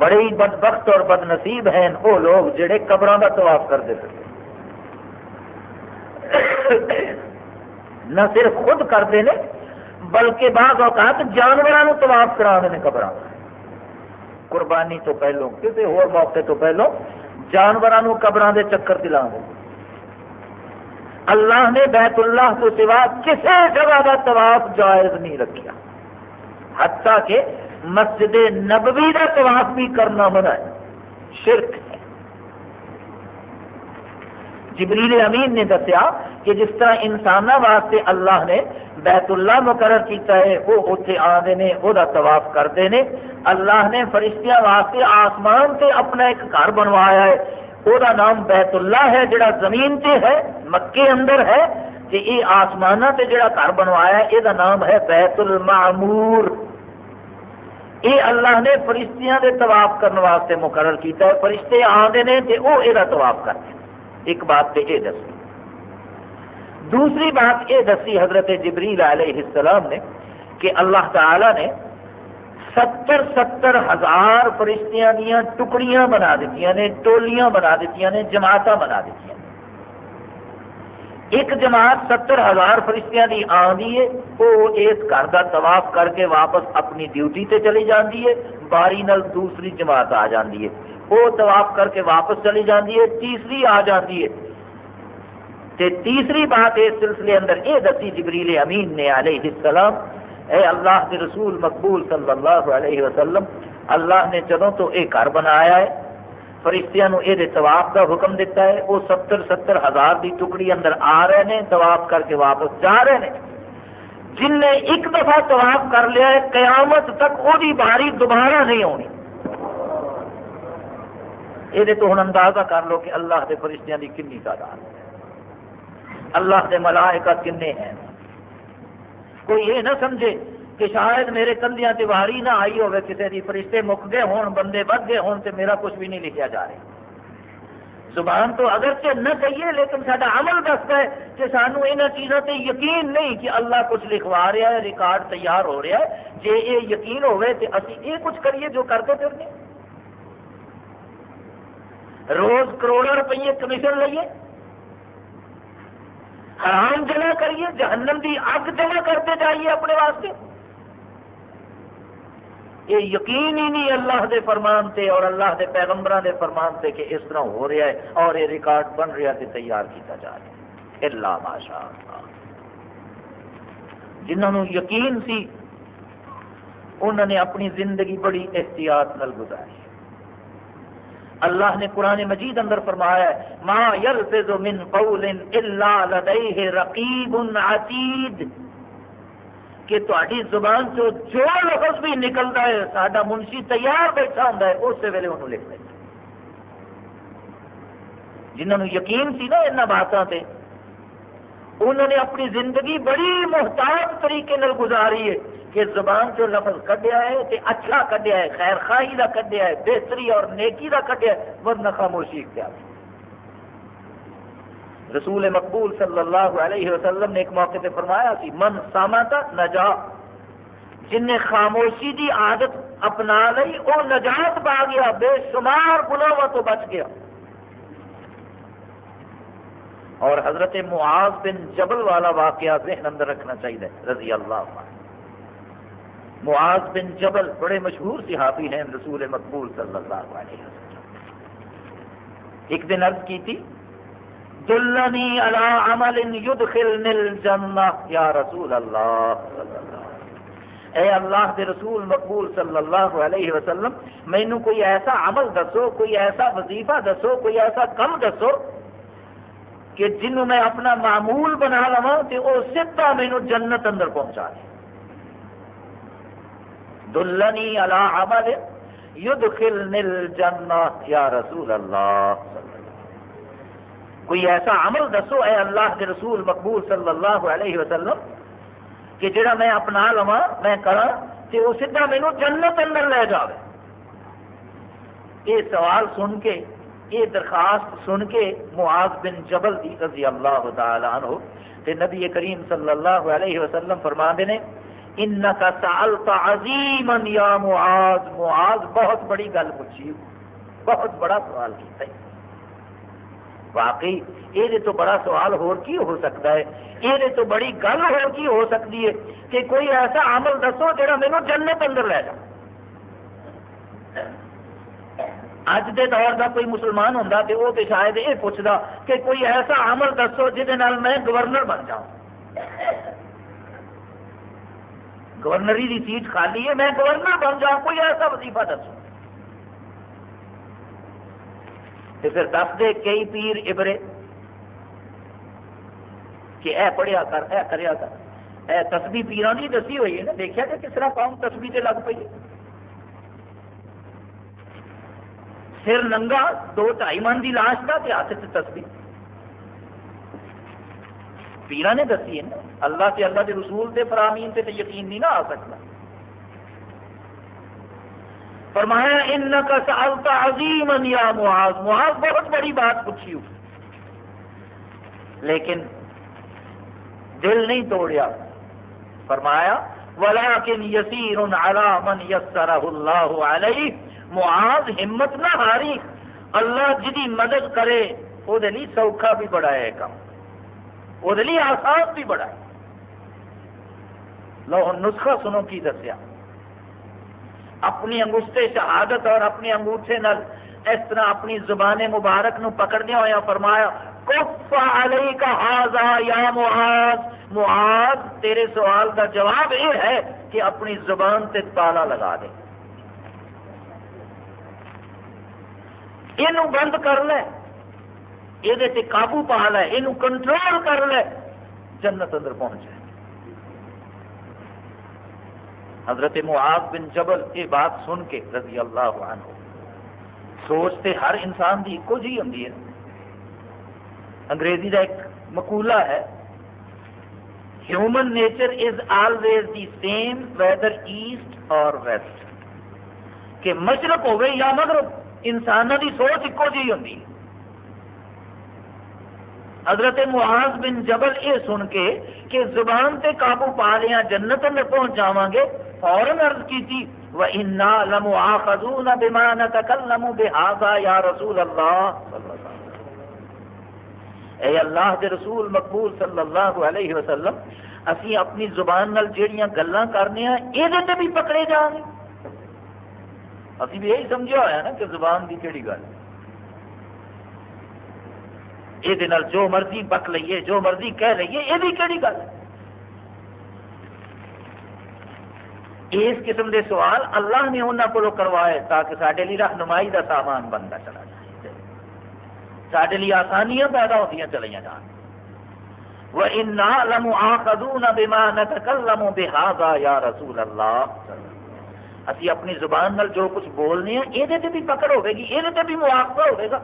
بڑے ہی بدبخت اور بد نصیب ہیں وہ لوگ جڑے قبروں کا طواف کرتے تھے۔ نہ صرف خود کرتے ہیں بلکہ بعض اوقات جانوروں طواف کرا دے قبر قربانی تو پہلو کسی اور موقع تو پہلو جانوروں قبر کے چکر دلا دے اللہ نے بیت اللہ تو سوا کسی جگہ کا طواف جائز نہیں رکھا حتیٰ کہ مسجد نبوی کا طواف بھی کرنا منع ہے۔ شرک ہے۔ جبریل امین نے دسیا کہ جس طرح انسان واسطے اللہ نے بیت اللہ مقرر کیتا ہے، وہ اتنے آتے ہیں وہ طواف کرتے ہیں اللہ نے فرشتیاں واسطے آسمان سے اپنا ایک گھر بنوایا ہے۔ وہ نام بیت اللہ ہے، جڑا زمین سے ہے، مکے اندر ہے۔ کہ یہ آسمان سے جڑا گھر بنوایا ہے، یہ نام ہے بیت المعمور۔ یہ اللہ نے فرشتیاں دے طواف کرنے واسطے مقرر کیتا ہے، فرشتے آتے ہیں تو وہ یہ طواف کرتے ہیں ایک بات تو یہ دسی۔ دوسری بات یہ دسی حضرت جبریل علیہ السلام نے کہ اللہ تعالی نے ستر ستر ہزار فرشتیاں دیا ٹکڑیاں بنا دیتی نے، ٹولیاں بنا دیتی نے جماعت بنا دیتی ایک جماعت ستر ہزار فرشتیاں دی آدھی ہے، وہ اس گھر کا طواف کر کے واپس اپنی ڈیوٹی تے چلی جاتی ہے، باری نال دوسری جماعت آ جاتی ہے۔ وہ طواف کر کے واپس چلی جاتی ہے، تیسری آ جاتی ہے۔ تے تیسری بات اس سلسلے اندر یہ دسی جبریل امین نے علیہ السلام، اے اللہ کے رسول مقبول صلی اللہ علیہ وسلم، اللہ نے جدوں تو یہ گھر بنایا ہے فرشتیاں نو یہ طواف کا حکم دیتا ہے وہ ستر ستر ہزار کی ٹکڑی اندر آ رہے ہیں طواف کر کے واپس جا رہے ہیں جن نے ایک دفعہ طواف کر لیا ہے، قیامت تک وہ باری دوبارہ نہیں آنی یہ تو ہوں اندازہ کر لو کہ اللہ کے فرشتیاں کی کنی تعداد ہے۔ اللہ کے ملائکہ کنے ہیں۔ کوئی یہ نہ سمجھے کہ شاید میرے کندیاں تیواری نہ آئی ہوگی کسی کی فرشتے مک گئے ہون، بندے بد گئے ہون تو میرا کچھ بھی نہیں لکھا جا رہا۔ زبان تو اگرچہ نہ کہیے، لیکن سارا عمل دستا ہے کہ سانو یہاں چیزوں سے یقین نہیں کہ اللہ کچھ لکھوا رہا ہے، ریکارڈ تیار ہو رہا ہے۔ جی یہ یقین ہوئے تو اسی یہ کچھ کریے جو کرتے پھرنے روز کروڑوں روپیے کمیشن لئیے۔ حرام جمع کریے، جہنم کی اگ جمع کرتے جائیے اپنے واسطے۔ یہ یقین ہی نہیں اللہ دے فرمان سے اور اللہ دے پیغمبر دے فرمان سے کہ اس طرح ہو رہا ہے اور یہ ریکارڈ بن رہا ہے تیار کیتا جا رہا ہے۔ اللہ ماشاء جنہوں یقین سی، انہوں نے اپنی زندگی بڑی احتیاط نل گزاری۔ اللہ نے قرآن مجید اندر فرمایا ہے، ما یلفظ من قول الا لدیہ رقیب عتید کہ تاری زبان سے جو لفظ بھی نکلتا ہے سارا منشی تیار بیٹھا ہوں اس ویلے انہوں لکھ لیتا جنہوں یقین سی نا یہاں باتوں سے انہوں نے اپنی زندگی بڑی محتاط طریقے گزاری ہے کہ زبان جو لفظ کڈیا ہے تے اچھا کڈیا ہے، خیر خائی کا کڈیا ہے، بہتری اور نیکی کا کڈیا ہے، ورنہ خاموشی اختیار۔ رسول مقبول صلی اللہ علیہ وسلم نے ایک موقع پہ فرمایا سی من سامتا نجا، جن نے خاموشی دی عادت اپنا لی، وہ نجات پا گیا، بے شمار گناہوں تو بچ گیا۔ اور حضرت معاذ بن جبل والا واقعہ ذہن اندر رکھنا چاہیے، رضی اللہ عنہ۔ معاذ بن جبل بڑے مشہور صحابی ہیں، رسول مقبول صلی اللہ علیہ وسلم۔ ایک دن عرض کی تھی دلنی علی عمل یدخلنی الجنہ، یا رسول اللہ. اے اللہ کے رسول مقبول صلی اللہ علیہ وسلم مینو کوئی ایسا عمل دسو، کوئی ایسا وظیفہ دسو، کوئی ایسا کم دسو کہ جنوں میں اپنا معمول بنا لوا تو وہ سیدھا مینو جنت اندر پہنچا دے. دلنی علی عمل یدخلنی الجنہ، یا رسول اللہ. کوئی ایسا عمل دسو، اے اللہ کے رسول مقبول صلی اللہ علیہ وسلم، کہ جڑا میں اپنا لوا میں کرا کہ وہ سیدھا مینو جنت اندر لے جائے یہ سوال سن کے، یہ درخواست سن کے معاذ بن جبل دی رضی اللہ تعالی عنہ، تے نبی کریم صلی اللہ علیہ وسلم فرما نے، انکا سالت عظیما یا معاذ معاذ بہت بڑی گل پوچھی، بہت بڑا سوال کیتا ہے۔ واقعی یہ تو بڑا سوال ہو کی ہو سکتا ہے؟ یہ تو بڑی گل ہو کی ہو سکتی ہے کہ کوئی ایسا عمل دسو جڑا میرے جنت اندر لے جا۔ اج دے دور کا کوئی مسلمان ہوں تو وہ تو شاید یہ پوچھتا کہ کوئی ایسا عمل دسو جہد میں گورنر بن جاؤں۔ گورنری کی سیٹ خالی ہے، میں گورنر بن جاؤں، کوئی ایسا وظیفہ دسو۔ تو پھر دس دے کئی پیر ابرے کہ اے پڑھیا کر، اے کریا کر۔ اے تسبی پیران کی دسی ہوئی ہے نا دیکھا کہ کس طرح قوم تسبی سے لگ پی سر ننگا دو ڈھائی من کی لاش کا ہاتھ سے تسبی پیرا نے دسی ہے نا، اللہ سے اللہ کے رسول کے فرامین سے یقین نہیں نہ آ سکتا۔ فرمایا ان کا سالتا عظیم یا محاذ محاذ بہت بڑی بات پوچھی اس لیکن دل نہیں توڑیا۔ فرمایا ولیکن یسیر علی من یسرہ اللہ علیہ معاذ ہمت نہ ہاری۔ اللہ جدی مدد کرے وہ لیے سوکھا بھی بڑا ہے کام وہ لیے آسان بھی بڑا ہے۔ لو نسخہ سنو کی دسیا۔ اپنی انگوشتے شہادت اور اپنے انگوٹھے نال اس طرح اپنی زبان مبارک نو پکڑنے ہوا فرمایا، کف علی کا حاضا یا معاذ؟ معاذ تیرے سوال کا جواب یہ ہے کہ اپنی زبان سے تالا لگا دے۔ یہ بند کر لے۔ یہ قابو پا لے یہ کنٹرول کر لے۔ جنت اندر پہنچ جائے۔ حضرت معاذ بن جبل یہ بات سن کے رضی اللہ عنہ۔ سوچتے ہر انسان کی ایک جی ہوں انگریزی کا ایک مقولہ ہے human nature is always the same whether east اور ویسٹ کہ مشرق ہوگی یا مغرب انسانوں کی سوچ ایک جی ہوں حضرت معاذ بن جبل یہ سن کے کہ زبان تے قابو پا لیا جنت میں پہنچ جاواں گے، فوراً عرض کی تھی، وَإِنَّا لَمُعَاخَذُونَ بِمَا نَتَكَلَّمُ بِهَذَا يَا رَسُولَ اللَّهِ اے اللہ دے رسول مقبول صلی اللہ علیہ وسلم، اسی اپنی زبان نال جیڑیاں گلاں کرنے ہیں یہ بھی پکڑے جان گے۔ اسی بھی یہی سمجھا ہوا نا کہ زبان کی کہڑی گل یہ جو مرضی بک لئیے، جو مرضی کہہ لئیے یہ بھی کہڑی گل؟ اس قسم کے سوال اللہ نے انہوں کو کروائے تاکہ سارے لیے رہنمائی کا سامان بنتا چلا جائے۔ سارے لیے آسانیاں پیدا ہوتی چلیاں جان۔ وہ ان بما نتکلم بهذا یا رسول اللہ اسی اپنی زبان نال جو کچھ بولنے ہیں یہ بھی پکڑ ہوے گی یہ بھی مواقع ہوے گا۔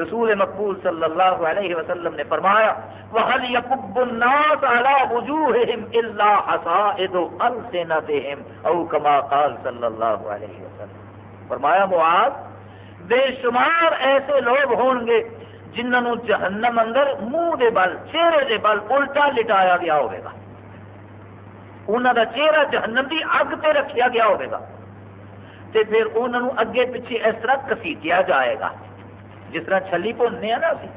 رسول مقبول صلی اللہ علیہ وسلم نے فرمایا، وَهَلْ يَقُبُّ النَّاسَ عَلَى وُجُوهِهِمْ إِلَّا حَسَائِدُ أَلْسِنَتِهِمْ اَوْ كَمَا قَالْ صلی اللہ علیہ وسلم۔ فرمایا، معاذ، بے شمار ایسے لوگ ہوں گے جنہوں جہنم اندر منہ دے بل، چہرے دے بل الٹا لٹایا گیا ہوگا انہوں کا چہرہ جہنم کی اگ پہ رکھا گیا ہوگا تے پھر انہوں اگے پیچھے اس طرح کسیٹیا جائے گا۔ جس طرح چھلی بھوننے نا اسی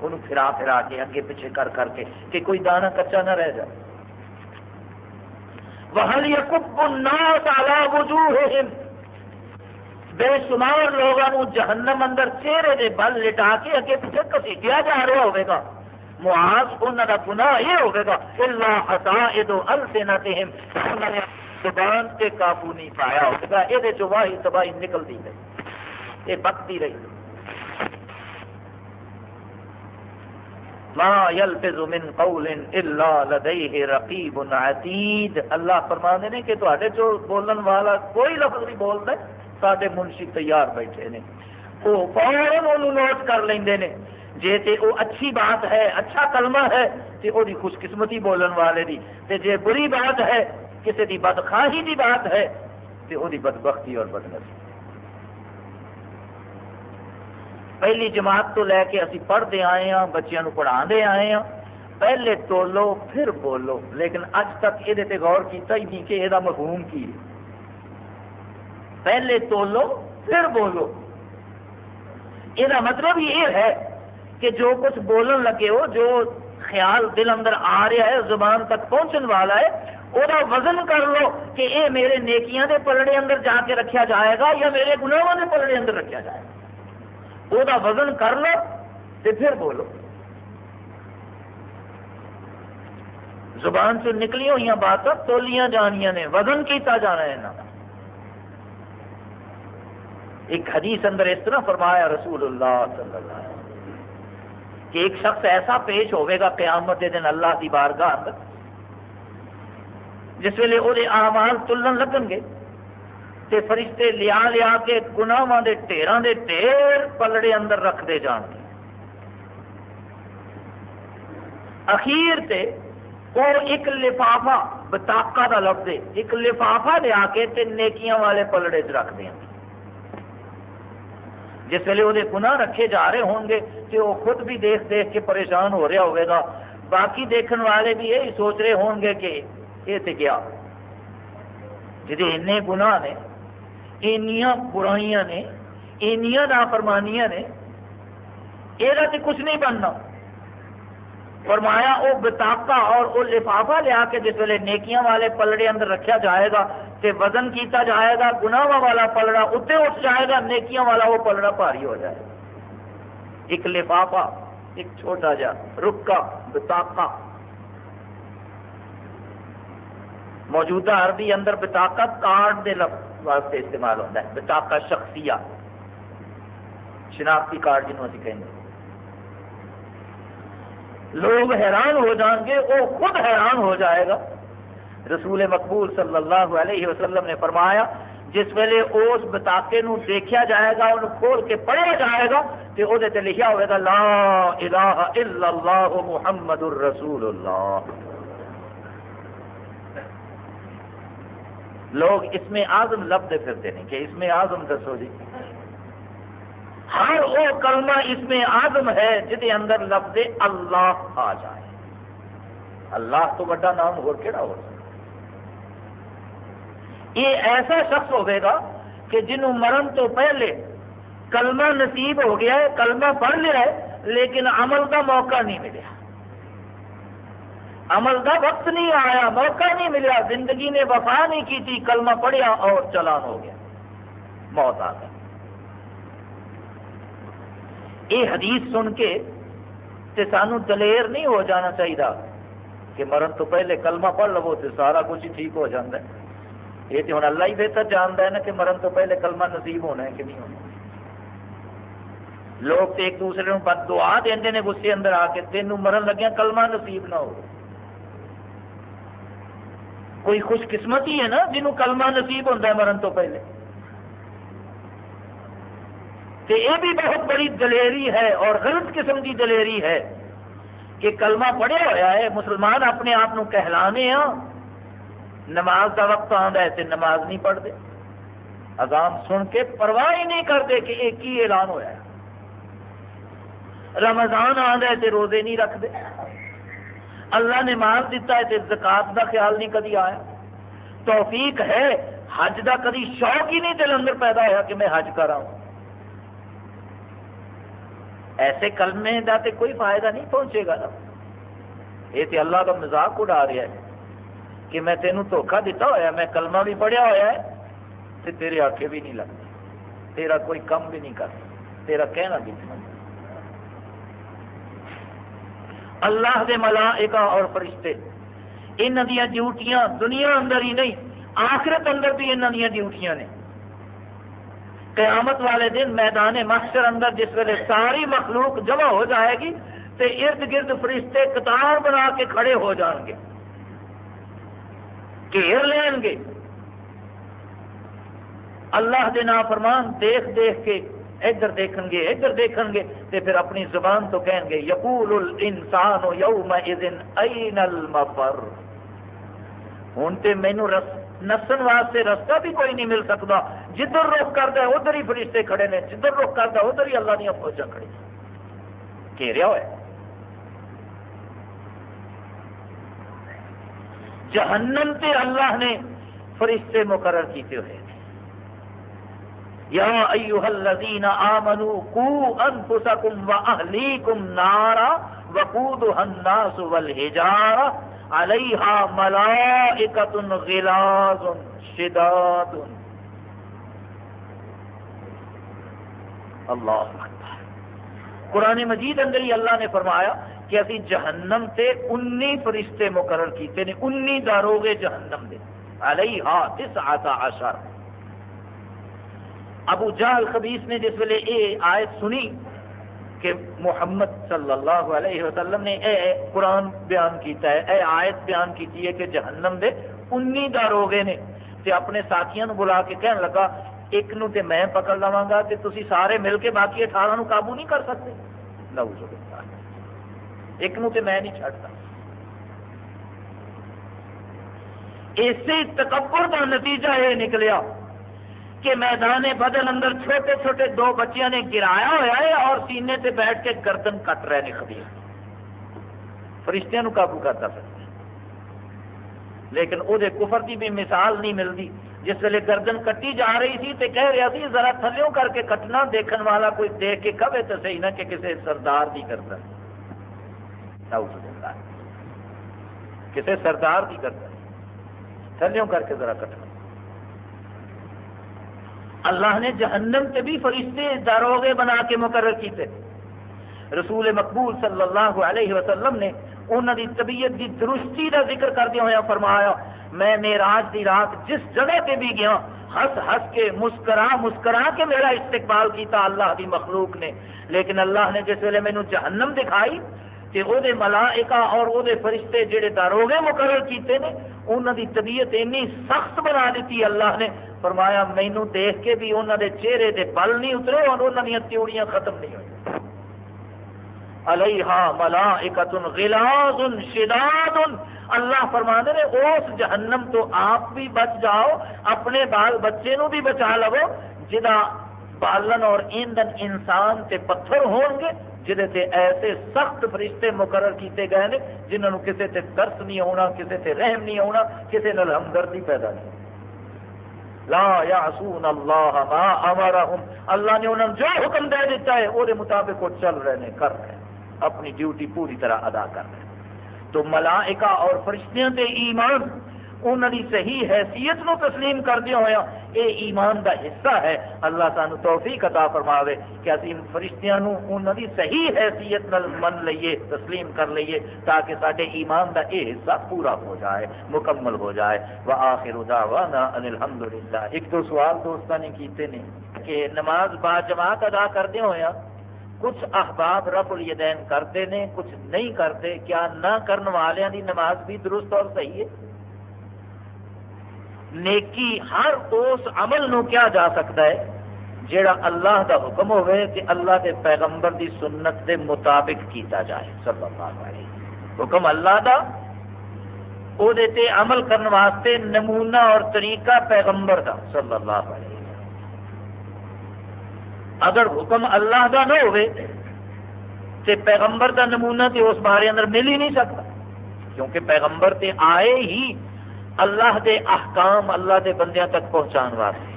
وہ پھرا پھرا کے اگے پیچھے کر کر کے، کہ کوئی دانا کچا نہ رہ جائے۔ وہل یقب الناس علی وجوہہم بے شمار لوگوں جہنم اندر چہرے دے بل لٹا کے اگے پیچھے کسیٹیا جا رہا ہوگا۔ معاذ انہوں کا گناہ یہ ہوگا اللہ حسائد السنتہم انہوں نے زبان سے قابو نہیں پایا ہوگا۔ یہ چواہی تباہی نکلتی رہی یہ بکتی رہی۔ ما يلفظ من قول الا لديه رقيب عتيد۔ اللہ فرماندے نے کہ تواڈے جو بولن والا کوئی لفظ نہیں بولدا، ساڈے منشی تیار بیٹھے نے۔ وہ فوراً انہوں نوٹ کر لیندے نے۔ جے تے او اچھی بات ہے اچھا کلمہ ہے، تے او دی خوش قسمتی بولن والے دی۔ تے جے بری بات ہے کسی دی بدخواہی دی بات ہے، تے او دی بدبختی اور بدنصیبی پہلی جماعت تو لے کے اسی پڑھتے آئے ہاں بچیاں پڑھا دے آئے ہاں۔ پہلے تولو، پھر بولو۔ لیکن اج تک یہ غور کیتا ہی نہیں کہ یہ مفہوم کی پہلے تولو، پھر بولو۔ یہ مطلب یہ ہے کہ جو کچھ بولن لگے ہو، جو خیال دل اندر آ رہا ہے، زبان تک پہنچن والا ہے وہ وزن کر لو کہ یہ میرے نیکیاں دے پلڑے اندر جا کے رکھا جائے گا یا میرے گناہوں دے پلڑے اندر رکھا جائے گا۔ وہ وزن کر لو تو پھر بولو زبان سے نکلی ہوئی بات تولیاں جانیاں نے وزن کیتا جانا ہے نا ایک حدیث اندر اس طرح فرمایا رسول اللہ صلی اللہ علیہ وسلم کہ ایک شخص ایسا پیش ہوئے گا قیامت دن اللہ کی بارگاہ جس ویلے وہ آمال تلن لگن گے تے فرشتے لیا لیا کے گناواں دے ٹیراں دے ٹیر پلڑے اندر رکھتے جان گے۔ اخیر تے وہ ایک لفافہ بتاقا کا لفظ ہے۔ ایک لفافہ لیا کے تے نیکیاں والے پلڑے چ رکھ دیں جس ویلے وہ گناہ رکھے جا رہے ہوں گے کہ وہ خود بھی دیکھ دیکھ کے پریشان ہو رہا ہوئے گا۔ باقی دیکھن والے بھی یہی سوچ رہے ہوں گے کہ یہ تے کیا؟ جی گناہ نے اینیاں برائیاں نے، اینیاں نافرمانیاں نے یہ کچھ نہیں بننا۔ فرمایا وہ بتاقا اور وہ لفافہ لیا کے جس ویلے نیکیاں والے پلڑے اندر رکھا جائے گا تے وزن کیتا جائے گا گناہ والا پلڑا اتنے اٹھ جائے گا، نیکیاں والا وہ پلڑا بھاری ہو جائے گا۔ ایک لفافہ، ایک چھوٹا جا رکا بتاقا موجودہ عربی اندر بتاقا کارڈ دے لفظ۔ واسطے استعمال ہوتا ہے۔ بتاقا شخصیہ۔ شناختی کارڈ جنہوں ابھی کہیں گے۔ لوگ حیران ہو جان گے، وہ خود حیران ہو جائے گا۔ رسول مقبول صلی اللہ علیہ وسلم نے فرمایا، جس ویلے اس بتاقے نو دیکھا جائے گا انہوں کھول کے پڑھا جائے گا تو وہ لکھا ہوئے گا، لا الہ الا اللہ محمد الرسول اللہ۔ لوگ اس میں آزم لبتے پھرتے ہیں کہ اس میں آزم دسو جی۔ ہر وہ کلمہ اس میں آزم ہے جہد اندر لفظ اللہ آ جائے۔ اللہ تو بڑا نام ہو کہڑا ہو سکتا یہ ایسا شخص ہوئے گا کہ جنہوں مرن تو پہلے کلمہ نصیب ہو گیا ہے، کلمہ پڑھ لیا ہے، لیکن عمل کا موقع نہیں ملیا۔ عمل کا وقت نہیں آیا، موقع نہیں ملا زندگی نے وفا نہیں کی تھی، کلمہ پڑھیا اور چلان ہو گیا، موت آ گئی۔ یہ حدیث سن کے تے سانو دلیر نہیں ہو جانا چاہیے کہ مرن تو پہلے کلمہ پڑھ لو تو سارا کچھ ہی ٹھیک ہو جاتا ہے۔ یہ تو ہوں اللہ ہی بہتر جانتا ہے نا کہ مرن تو پہلے کلمہ نصیب ہونا ہے کہ نہیں ہونا۔ لوگ تو ایک دوسرے کو بد دعا دیں نے، غصے اندر آ کے تینوں مرن لگیا کلمہ نصیب نہ ہو۔ کوئی خوش قسمتی ہے نا جنہوں کلمہ نصیب ہوتا ہے مرن تو پہلے؟ تو یہ بھی بہت بڑی دلیری ہے اور غلط قسم کی دلیری ہے کہ کلمہ پڑھیا ہوا ہے، مسلمان اپنے آپ کو کہلانے ہاں۔ نماز کا وقت آتا ہے تو نماز نہیں پڑھتے۔ اذان سن کے پرواہ ہی نہیں کرتے کہ یہ کی اعلان ہوا ہے۔ رمضان آتا ہے تو روزے نہیں رکھتے۔ اللہ نے مال دیتا ہے تو زکات کا خیال نہیں کدی آیا۔ توفیق ہے، حج کا کدی شوق ہی نہیں دل اندر پیدا ہوا کہ میں حج کرا ایسے کلمے کا تو کوئی فائدہ نہیں پہنچے گا نا۔ یہ تو اللہ کا مزاق اڑا رہا ہے کہ میں تینوں دھوکھا دیتا ہوا میں کلمہ بھی پڑھیا ہوا ہے تو تیرے آنکھیں بھی نہیں لگتے تیرا کوئی کم بھی نہیں کرتا، تیرا کہنا بھی نہیں اللہ دے ملائکہ اور فرشتے۔ ان دیا ڈیوٹیاں دنیا اندر ہی نہیں، آخرت اندر بھی انہوں دیا ڈیوٹیاں نے۔ قیامت والے دن میدان محشر اندر جس ویلے ساری مخلوق جمع ہو جائے گی تو ارد گرد فرشتے قطار بنا کے کھڑے ہو جان گے۔ گھیر لین گے۔ اللہ دے فرمان دیکھ دیکھ کے ادھر دیکھن گے ادھر دیکھن گے تے پھر اپنی زبان تو کہیں گے یقول الانسان یوم اذن این المفر۔ ہوں تے مینو رس، نسن واسطے رستہ بھی کوئی نہیں مل سکتا۔ جدھر رخ کرتا ہے، ادھر ہی فرشتے کھڑے نے۔ جدھر رخ کرتا ہے، ادھر ہی اللہ دیا فوجا کھڑی گھیریا ہوا جہنم تے اللہ نے فرشتے مقرر کیتے ہوئے۔ یا ایوہ الذین آمنوا قو انفسکم و اہلیکم نارا وقودها الناس والحجارہ، علیہا ملائکت غلاظ شداد. اللہ قرآن مجید اندر ہی اللہ نے فرمایا کہ ابھی جہنم تے انی فرشتے مقرر کیتے نے انی داروگے جہنم دے۔ علیہا تسعتا عشر۔ ابو جہل خبیص نے جس ویلے یہ آیت سنی کہ محمد صلی اللہ علیہ وسلم نے اے قرآن بیان کیتا ہے، اے آیت بیان کیتی ہے کہ جہنم دے انی داروگے نے۔ تے اپنے ساتھیوں بلا کے کہنے لگا، ایک نو تے میں پکڑ لوا گا تے تسی سارے مل کے باقی اٹھارہ نو قابو نہیں کر سکتے۔ نعوذ باللہ۔ ایک نو تے میں نہیں چھڑتا اسی تکبر کا نتیجہ یہ نکلیا۔ کہ میدان بدل اندر چھوٹے چھوٹے دو بچیاں نے گرایا ہوا ہے اور سینے سے بیٹھ کے گردن کٹ رہے ہیں خبیر فرشتیاں نو قابو کرتا سکتے لیکن وہ کفر کی بھی مثال نہیں ملتی۔ جس ویلے گردن کٹی جا رہی تھی تو کہہ رہا سی، ذرا تھلوں کر کے کٹنا، دیکھن والا کوئی دیکھ کے کبے تو صحیح نہ کہ کسی سردار کی کرتا کسی سردار کی کرتا تھلوں کر کے ذرا کٹنا۔ اللہ نے جہنم سے بھی فرشتے داروغے بنا کے مقرر کیتے۔ رسول مقبول صلی اللہ علیہ وسلم نے انہوں کی طبیعت کی درستی کا ذکر کردیا ہوا فرمایا، میں میراج دی رات جس جگہ پہ بھی گیا، ہس ہس کے مسکرا مسکرا کے میرا استقبال کیتا اللہ کی مخلوق نے۔ لیکن اللہ نے جس ویلے مینو جہنم دکھائی کہ وہ ملائکہ اور وہ فرشتے جڑے داروغے مقرر کیتے نے انہوں کی طبیعت اینی سخت بنا دیتی اللہ نے۔ فرمایا مینو دیکھ کے بھی انہوں دے چہرے دے بل نہیں اترے اور انہوں دیا تیوڑیاں ختم نہیں ہوئی۔ علیہا ملائکت غلاظ شداد اللہ فرما دے اس جہنم تو آپ بھی بچ جاؤ، اپنے بال بچے نو بھی بچا لو، جدا بالن اور ایندھن انسان تے پتھر ہون گے جہے تے ایسے سخت فرشتے مقرر کیتے گئے ہیں جنہوں کسے تے ترس نہیں ہونا، کسے تے رحم نہیں ہونا، کسے نال ہمدردی پیدا نہیں لا یعصون اللہ ما امرہم۔ اللہ نے انہوں جو حکم دے دیتا ہے وہ مطابق وہ چل رہے ہیں کر رہے ہیں۔ اپنی ڈیوٹی پوری طرح ادا کر رہے ہیں۔ تو ملائکہ اور فرشتیاں دے ایمان انہوں کی صحیح حیثیت نو تسلیم کردیا ہوا یہ ایمان دا حصہ ہے۔ اللہ سانو توفیق عطا فرماوے کہ اسی فرشتیاں نو انہوں کی صحیح حیثیت نال من لئیے، تسلیم کر لئیے تاکہ سارے ایمان دا یہ حصہ پورا ہو جائے، مکمل ہو جائے۔ وآخر دعوانا ان الحمدللہ۔ ایک دو سوال دوستہ نے کیتے نے کہ نماز با جماعت ادا کردے ہویا کچھ احباب رف الیدین کرتے ہیں کچھ نہیں کرتے کیا نہ کرنے والوں کی نماز بھی درست اور صحیح ہے؟ نیکی ہر اس عمل نو کیا جا سکتا ہے؟ جیڑا اللہ دا حکم ہوئے کہ اللہ دے پیغمبر دی سنت دے مطابق کیتا جائے، صلی اللہ علیہ حکم اللہ دا، او دے تے عمل کرنے واسطے نمونہ اور طریقہ پیغمبر دا، صلی اللہ علیہ اگر حکم اللہ دا نہ ہوئے، تے پیغمبر دا نمونہ تے اس بارے اندر مل ہی نہیں سکتا۔ کیونکہ پیغمبر تے آئے ہی اللہ دے احکام اللہ دے بندیاں تک پہنچان واسطے۔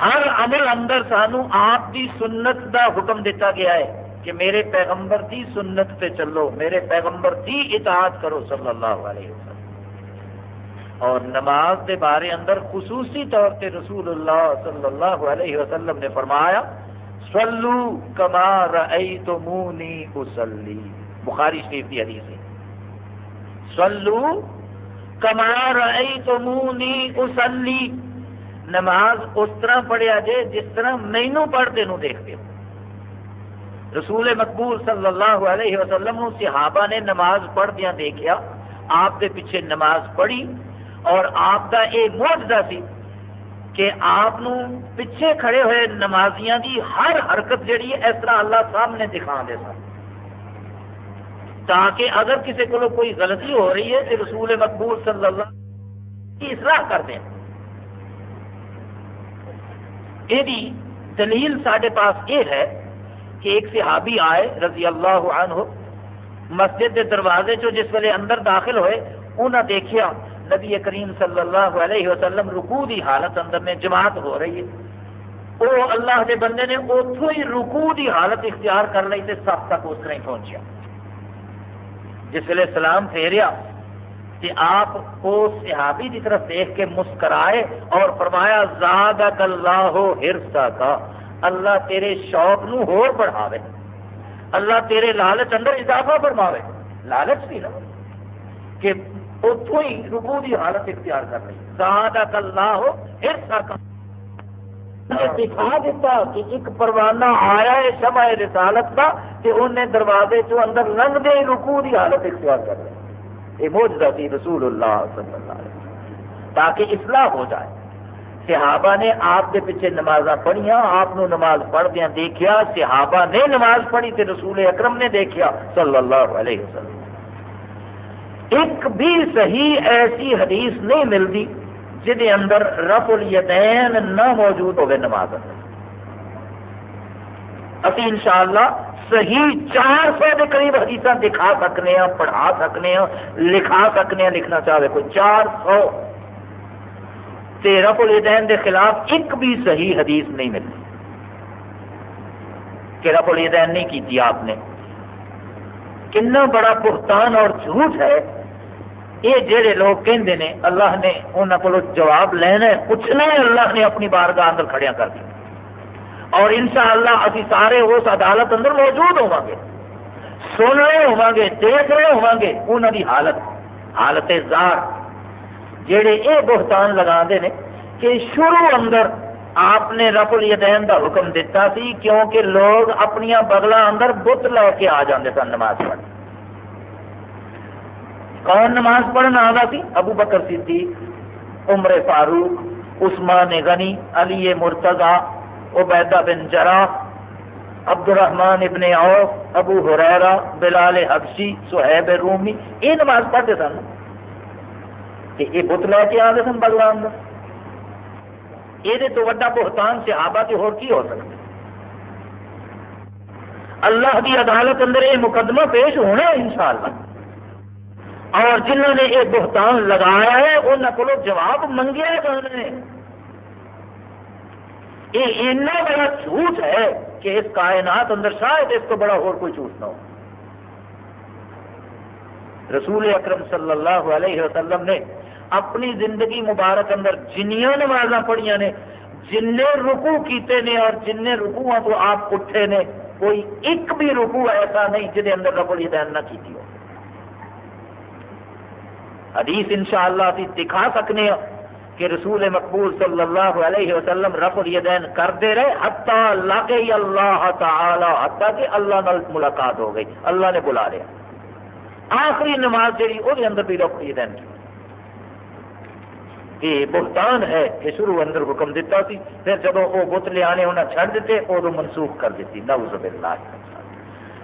ہر عمل اندر سانو آپ دی سنت دا حکم دیتا گیا ہے کہ میرے پیغمبر دی سنت پہ چلو، میرے پیغمبر دی اطاعت کرو صلی اللہ علیہ وسلم۔ اور نماز کے بارے اندر خصوصی طور پہ رسول اللہ صلی اللہ علیہ وسلم نے فرمایا سلو کما رأیتمونی اسلی بخاری شریف کی حدیث ہے۔ سلو کما رأیتمونی اسلی نماز اس طرح پڑھیا جائے جس طرح مینو پڑھتے نو دیکھتے ہو۔ رسول مقبول صلی اللہ علیہ وسلم صحابہ نے نماز پڑھدیا دیکھا آپ کے پیچھے نماز پڑھی اور آپ کا یہ موجدہ سی کہ آپ پیچھے کھڑے ہوئے نمازیاں دی ہر حرکت جڑی ہے اس طرح اللہ سامنے دکھا دے سن۔ تاکہ اگر کسی کو کوئی غلطی ہو رہی ہے تو رسول مقبول صلی اللہ کی اصلاح کر دیں۔ یہ دلیل سارے پاس یہ ہے کہ ایک صحابی آئے رضی اللہ عنہ مسجد کے دروازے چو جس ویلے اندر داخل ہوئے انہیں دیکھا نبی کریم صلی اللہ علیہ وسلم رکوع دی حالت اندر میں جماعت ہو رہی ہے۔ وہ اللہ کے بندے نے اتوں ہی رکوع دی حالت اختیار کر لی تو سب تک اس طرح پہنچیا۔ جس ویلے سلام پھیریا کہ آپ اس صحابی کی طرف دیکھ کے مسکرائے اور فرمایا، زادک اللہ ہرسا کا اللہ تیرے شوق نو ہور بڑھاوے، اللہ تیرے لالچ اندر اضافہ فرماوے۔ لالچ سی نا، کہ اتوں ہی رکو کی حالت اختیار کر لی سہادہ کلا ہو پھر دکھا دیتا کہ ایک پروانہ آیا ہے شمع رسالت کا کہ انہیں دروازے چو اندر لنگ دے رکو کی حالت اختیار کر لی یہ موجودہ تھی رسول اللہ صلی اللہ علیہ وسلم۔ تاکہ اصلاح ہو جائے۔ صحابہ نے آپ کے پیچھے نماز پڑھیا آپ نماز پڑھدیا دیکھا صحابہ نے نماز پڑھی تے رسول اکرم نے دیکھا صلی اللہ علیہ وسلم۔ ایک بھی صحیح ایسی حدیث نہیں ملتی۔ جہد اندر رف الیدین نہ موجود ہوگی نماز اندر۔ ابھی ان شاء اللہ صحیح چار سو کے قریب حدیث دکھا سکنے ہیں پڑھا سکنے ہیں لکھا سکنے ہیں لکھنا چاہے کوئی چار سو۔ رف الیدین کے خلاف ایک بھی صحیح حدیث نہیں ملتی کہ رف الیدین نہیں کی آپ نے۔ کنا بڑا بہتان اور جھوٹ ہے۔ یہ جہے لوگ کہندے نے، اللہ نے انہوں کو جواب لینا ہے، پوچھنا ہے، اللہ نے اپنی بارگاہ اندر کھڑیا کر دیا اور انشاءاللہ اسی سارے اس عدالت اندر موجود ہوا گے۔ سن رہے ہوا گے، دیکھ رہے ہوا گے انہوں کی حالت حالت زار۔ جہے یہ بہتان لگا دے نے کہ شروع اندر آپ نے رف الیدین کا حکم دیتا سی، کیونکہ لوگ اپنی بغلہ اندر بت لے کے آ جاندے سن نماز پڑھ۔ کون نماز پڑھنا آگا سی ابو بکر صدیق، عمر فاروق، عثمان غنی، علی مرتضی، عبیدہ بن جرا عبد الرحمان ابن عوف، ابو حریرہ، بلال حبشی سہیب رومی، یہ نماز پڑھتے سن۔ کہ یہ بت لے کے آتے سن بلوان یہ تو وا بہتان سے آبا کے ہور کی ہو سکتے؟ اللہ کی عدالت اندر یہ مقدمہ پیش ہونا ہے انشاءاللہ۔ اور جنہوں نے یہ بہتان لگایا ہے، انہوں کو جواب منگیا ہے یہ اینا بڑا جھوٹ ہے کہ اس کائنات اندر شاید اس کو بڑا اور کوئی جھوٹ نہ ہو۔ رسول اکرم صلی اللہ علیہ وسلم نے اپنی زندگی مبارک اندر جنیاں نمازاں پڑھیاں نے جن رکو کیتے نے اور جن رکو تو آپ اٹھے نے، کوئی ایک بھی رکو ایسا نہیں جہد اندر رب الدین نہ کی ہو۔ حدیث انشاءاللہ شاء دکھا سکنے ہیں کہ رسول مقبول صلی اللہ علیہ وسلم رف الیدین کرتے رہے حتی لگے اللہ تعالی حتی کہ اللہ نال ملاقات ہو گئی، اللہ نے بلا لیا۔ آخری نماز جہی وہ اندر بھی رف الیدین کی۔ یہ بہتان ہے، کہ شروع اندر حکم دیتا سی، پھر جب وہ بت لیا انہیں چھڑ دیتے ادو منسوخ کر دیتی۔ نعوذ باللہ۔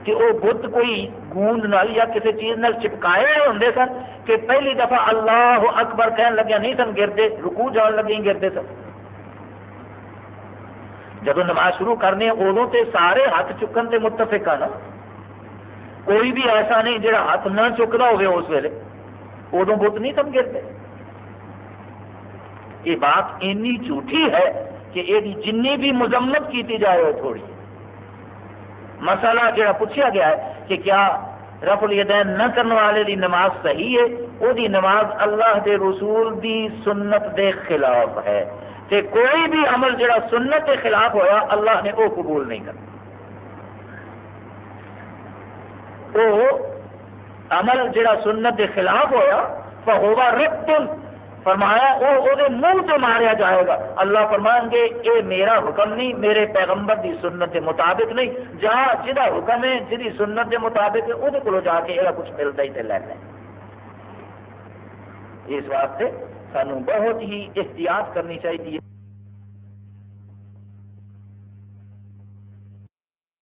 کہ وہ بت کوئی گوند نال یا کسی چیز نال چپکائے ہوئے ہوں سن کہ پہلی دفعہ اللہ اکبر کہن لگیا نہیں سن گرتے رکو جان لگے گرتے سن۔ جب نماز شروع کرنے ادو تے سارے ہاتھ چکن تے متفق نا کوئی بھی ایسا نہیں جڑا ہاتھ نہ چکتا ہوئے اس ویلے۔ ادو بت نہیں سن گرتے یہ بات اینی جھوٹھی ہے کہ یہ جن بھی مذمت کی جائے وہ تھوڑی۔ مسئلہ جڑا پوچھا گیا ہے کہ کیا رف الیدین نہ کرنے والے دی نماز صحیح ہے؟ وہ دی نماز اللہ دے رسول دی سنت دے خلاف ہے۔ کہ کوئی بھی عمل جڑا سنت کے خلاف ہویا، اللہ نے وہ قبول نہیں کرنا۔ وہ عمل جڑا سنت کے خلاف ہوا فہوا رب فرمایا، وہ منہ تو ماریا جائے گا۔ اللہ فرمان گے یہ میرا حکم نہیں، میرے پیغمبر دی سنت کے مطابق نہیں۔ جا جہاں حکم ہے جی سنت کے مطابق ہے وہ کو جا کے یہ کچھ ملتا ہی تو لے لیں اس واسطے سانو بہت ہی احتیاط کرنی چاہیے۔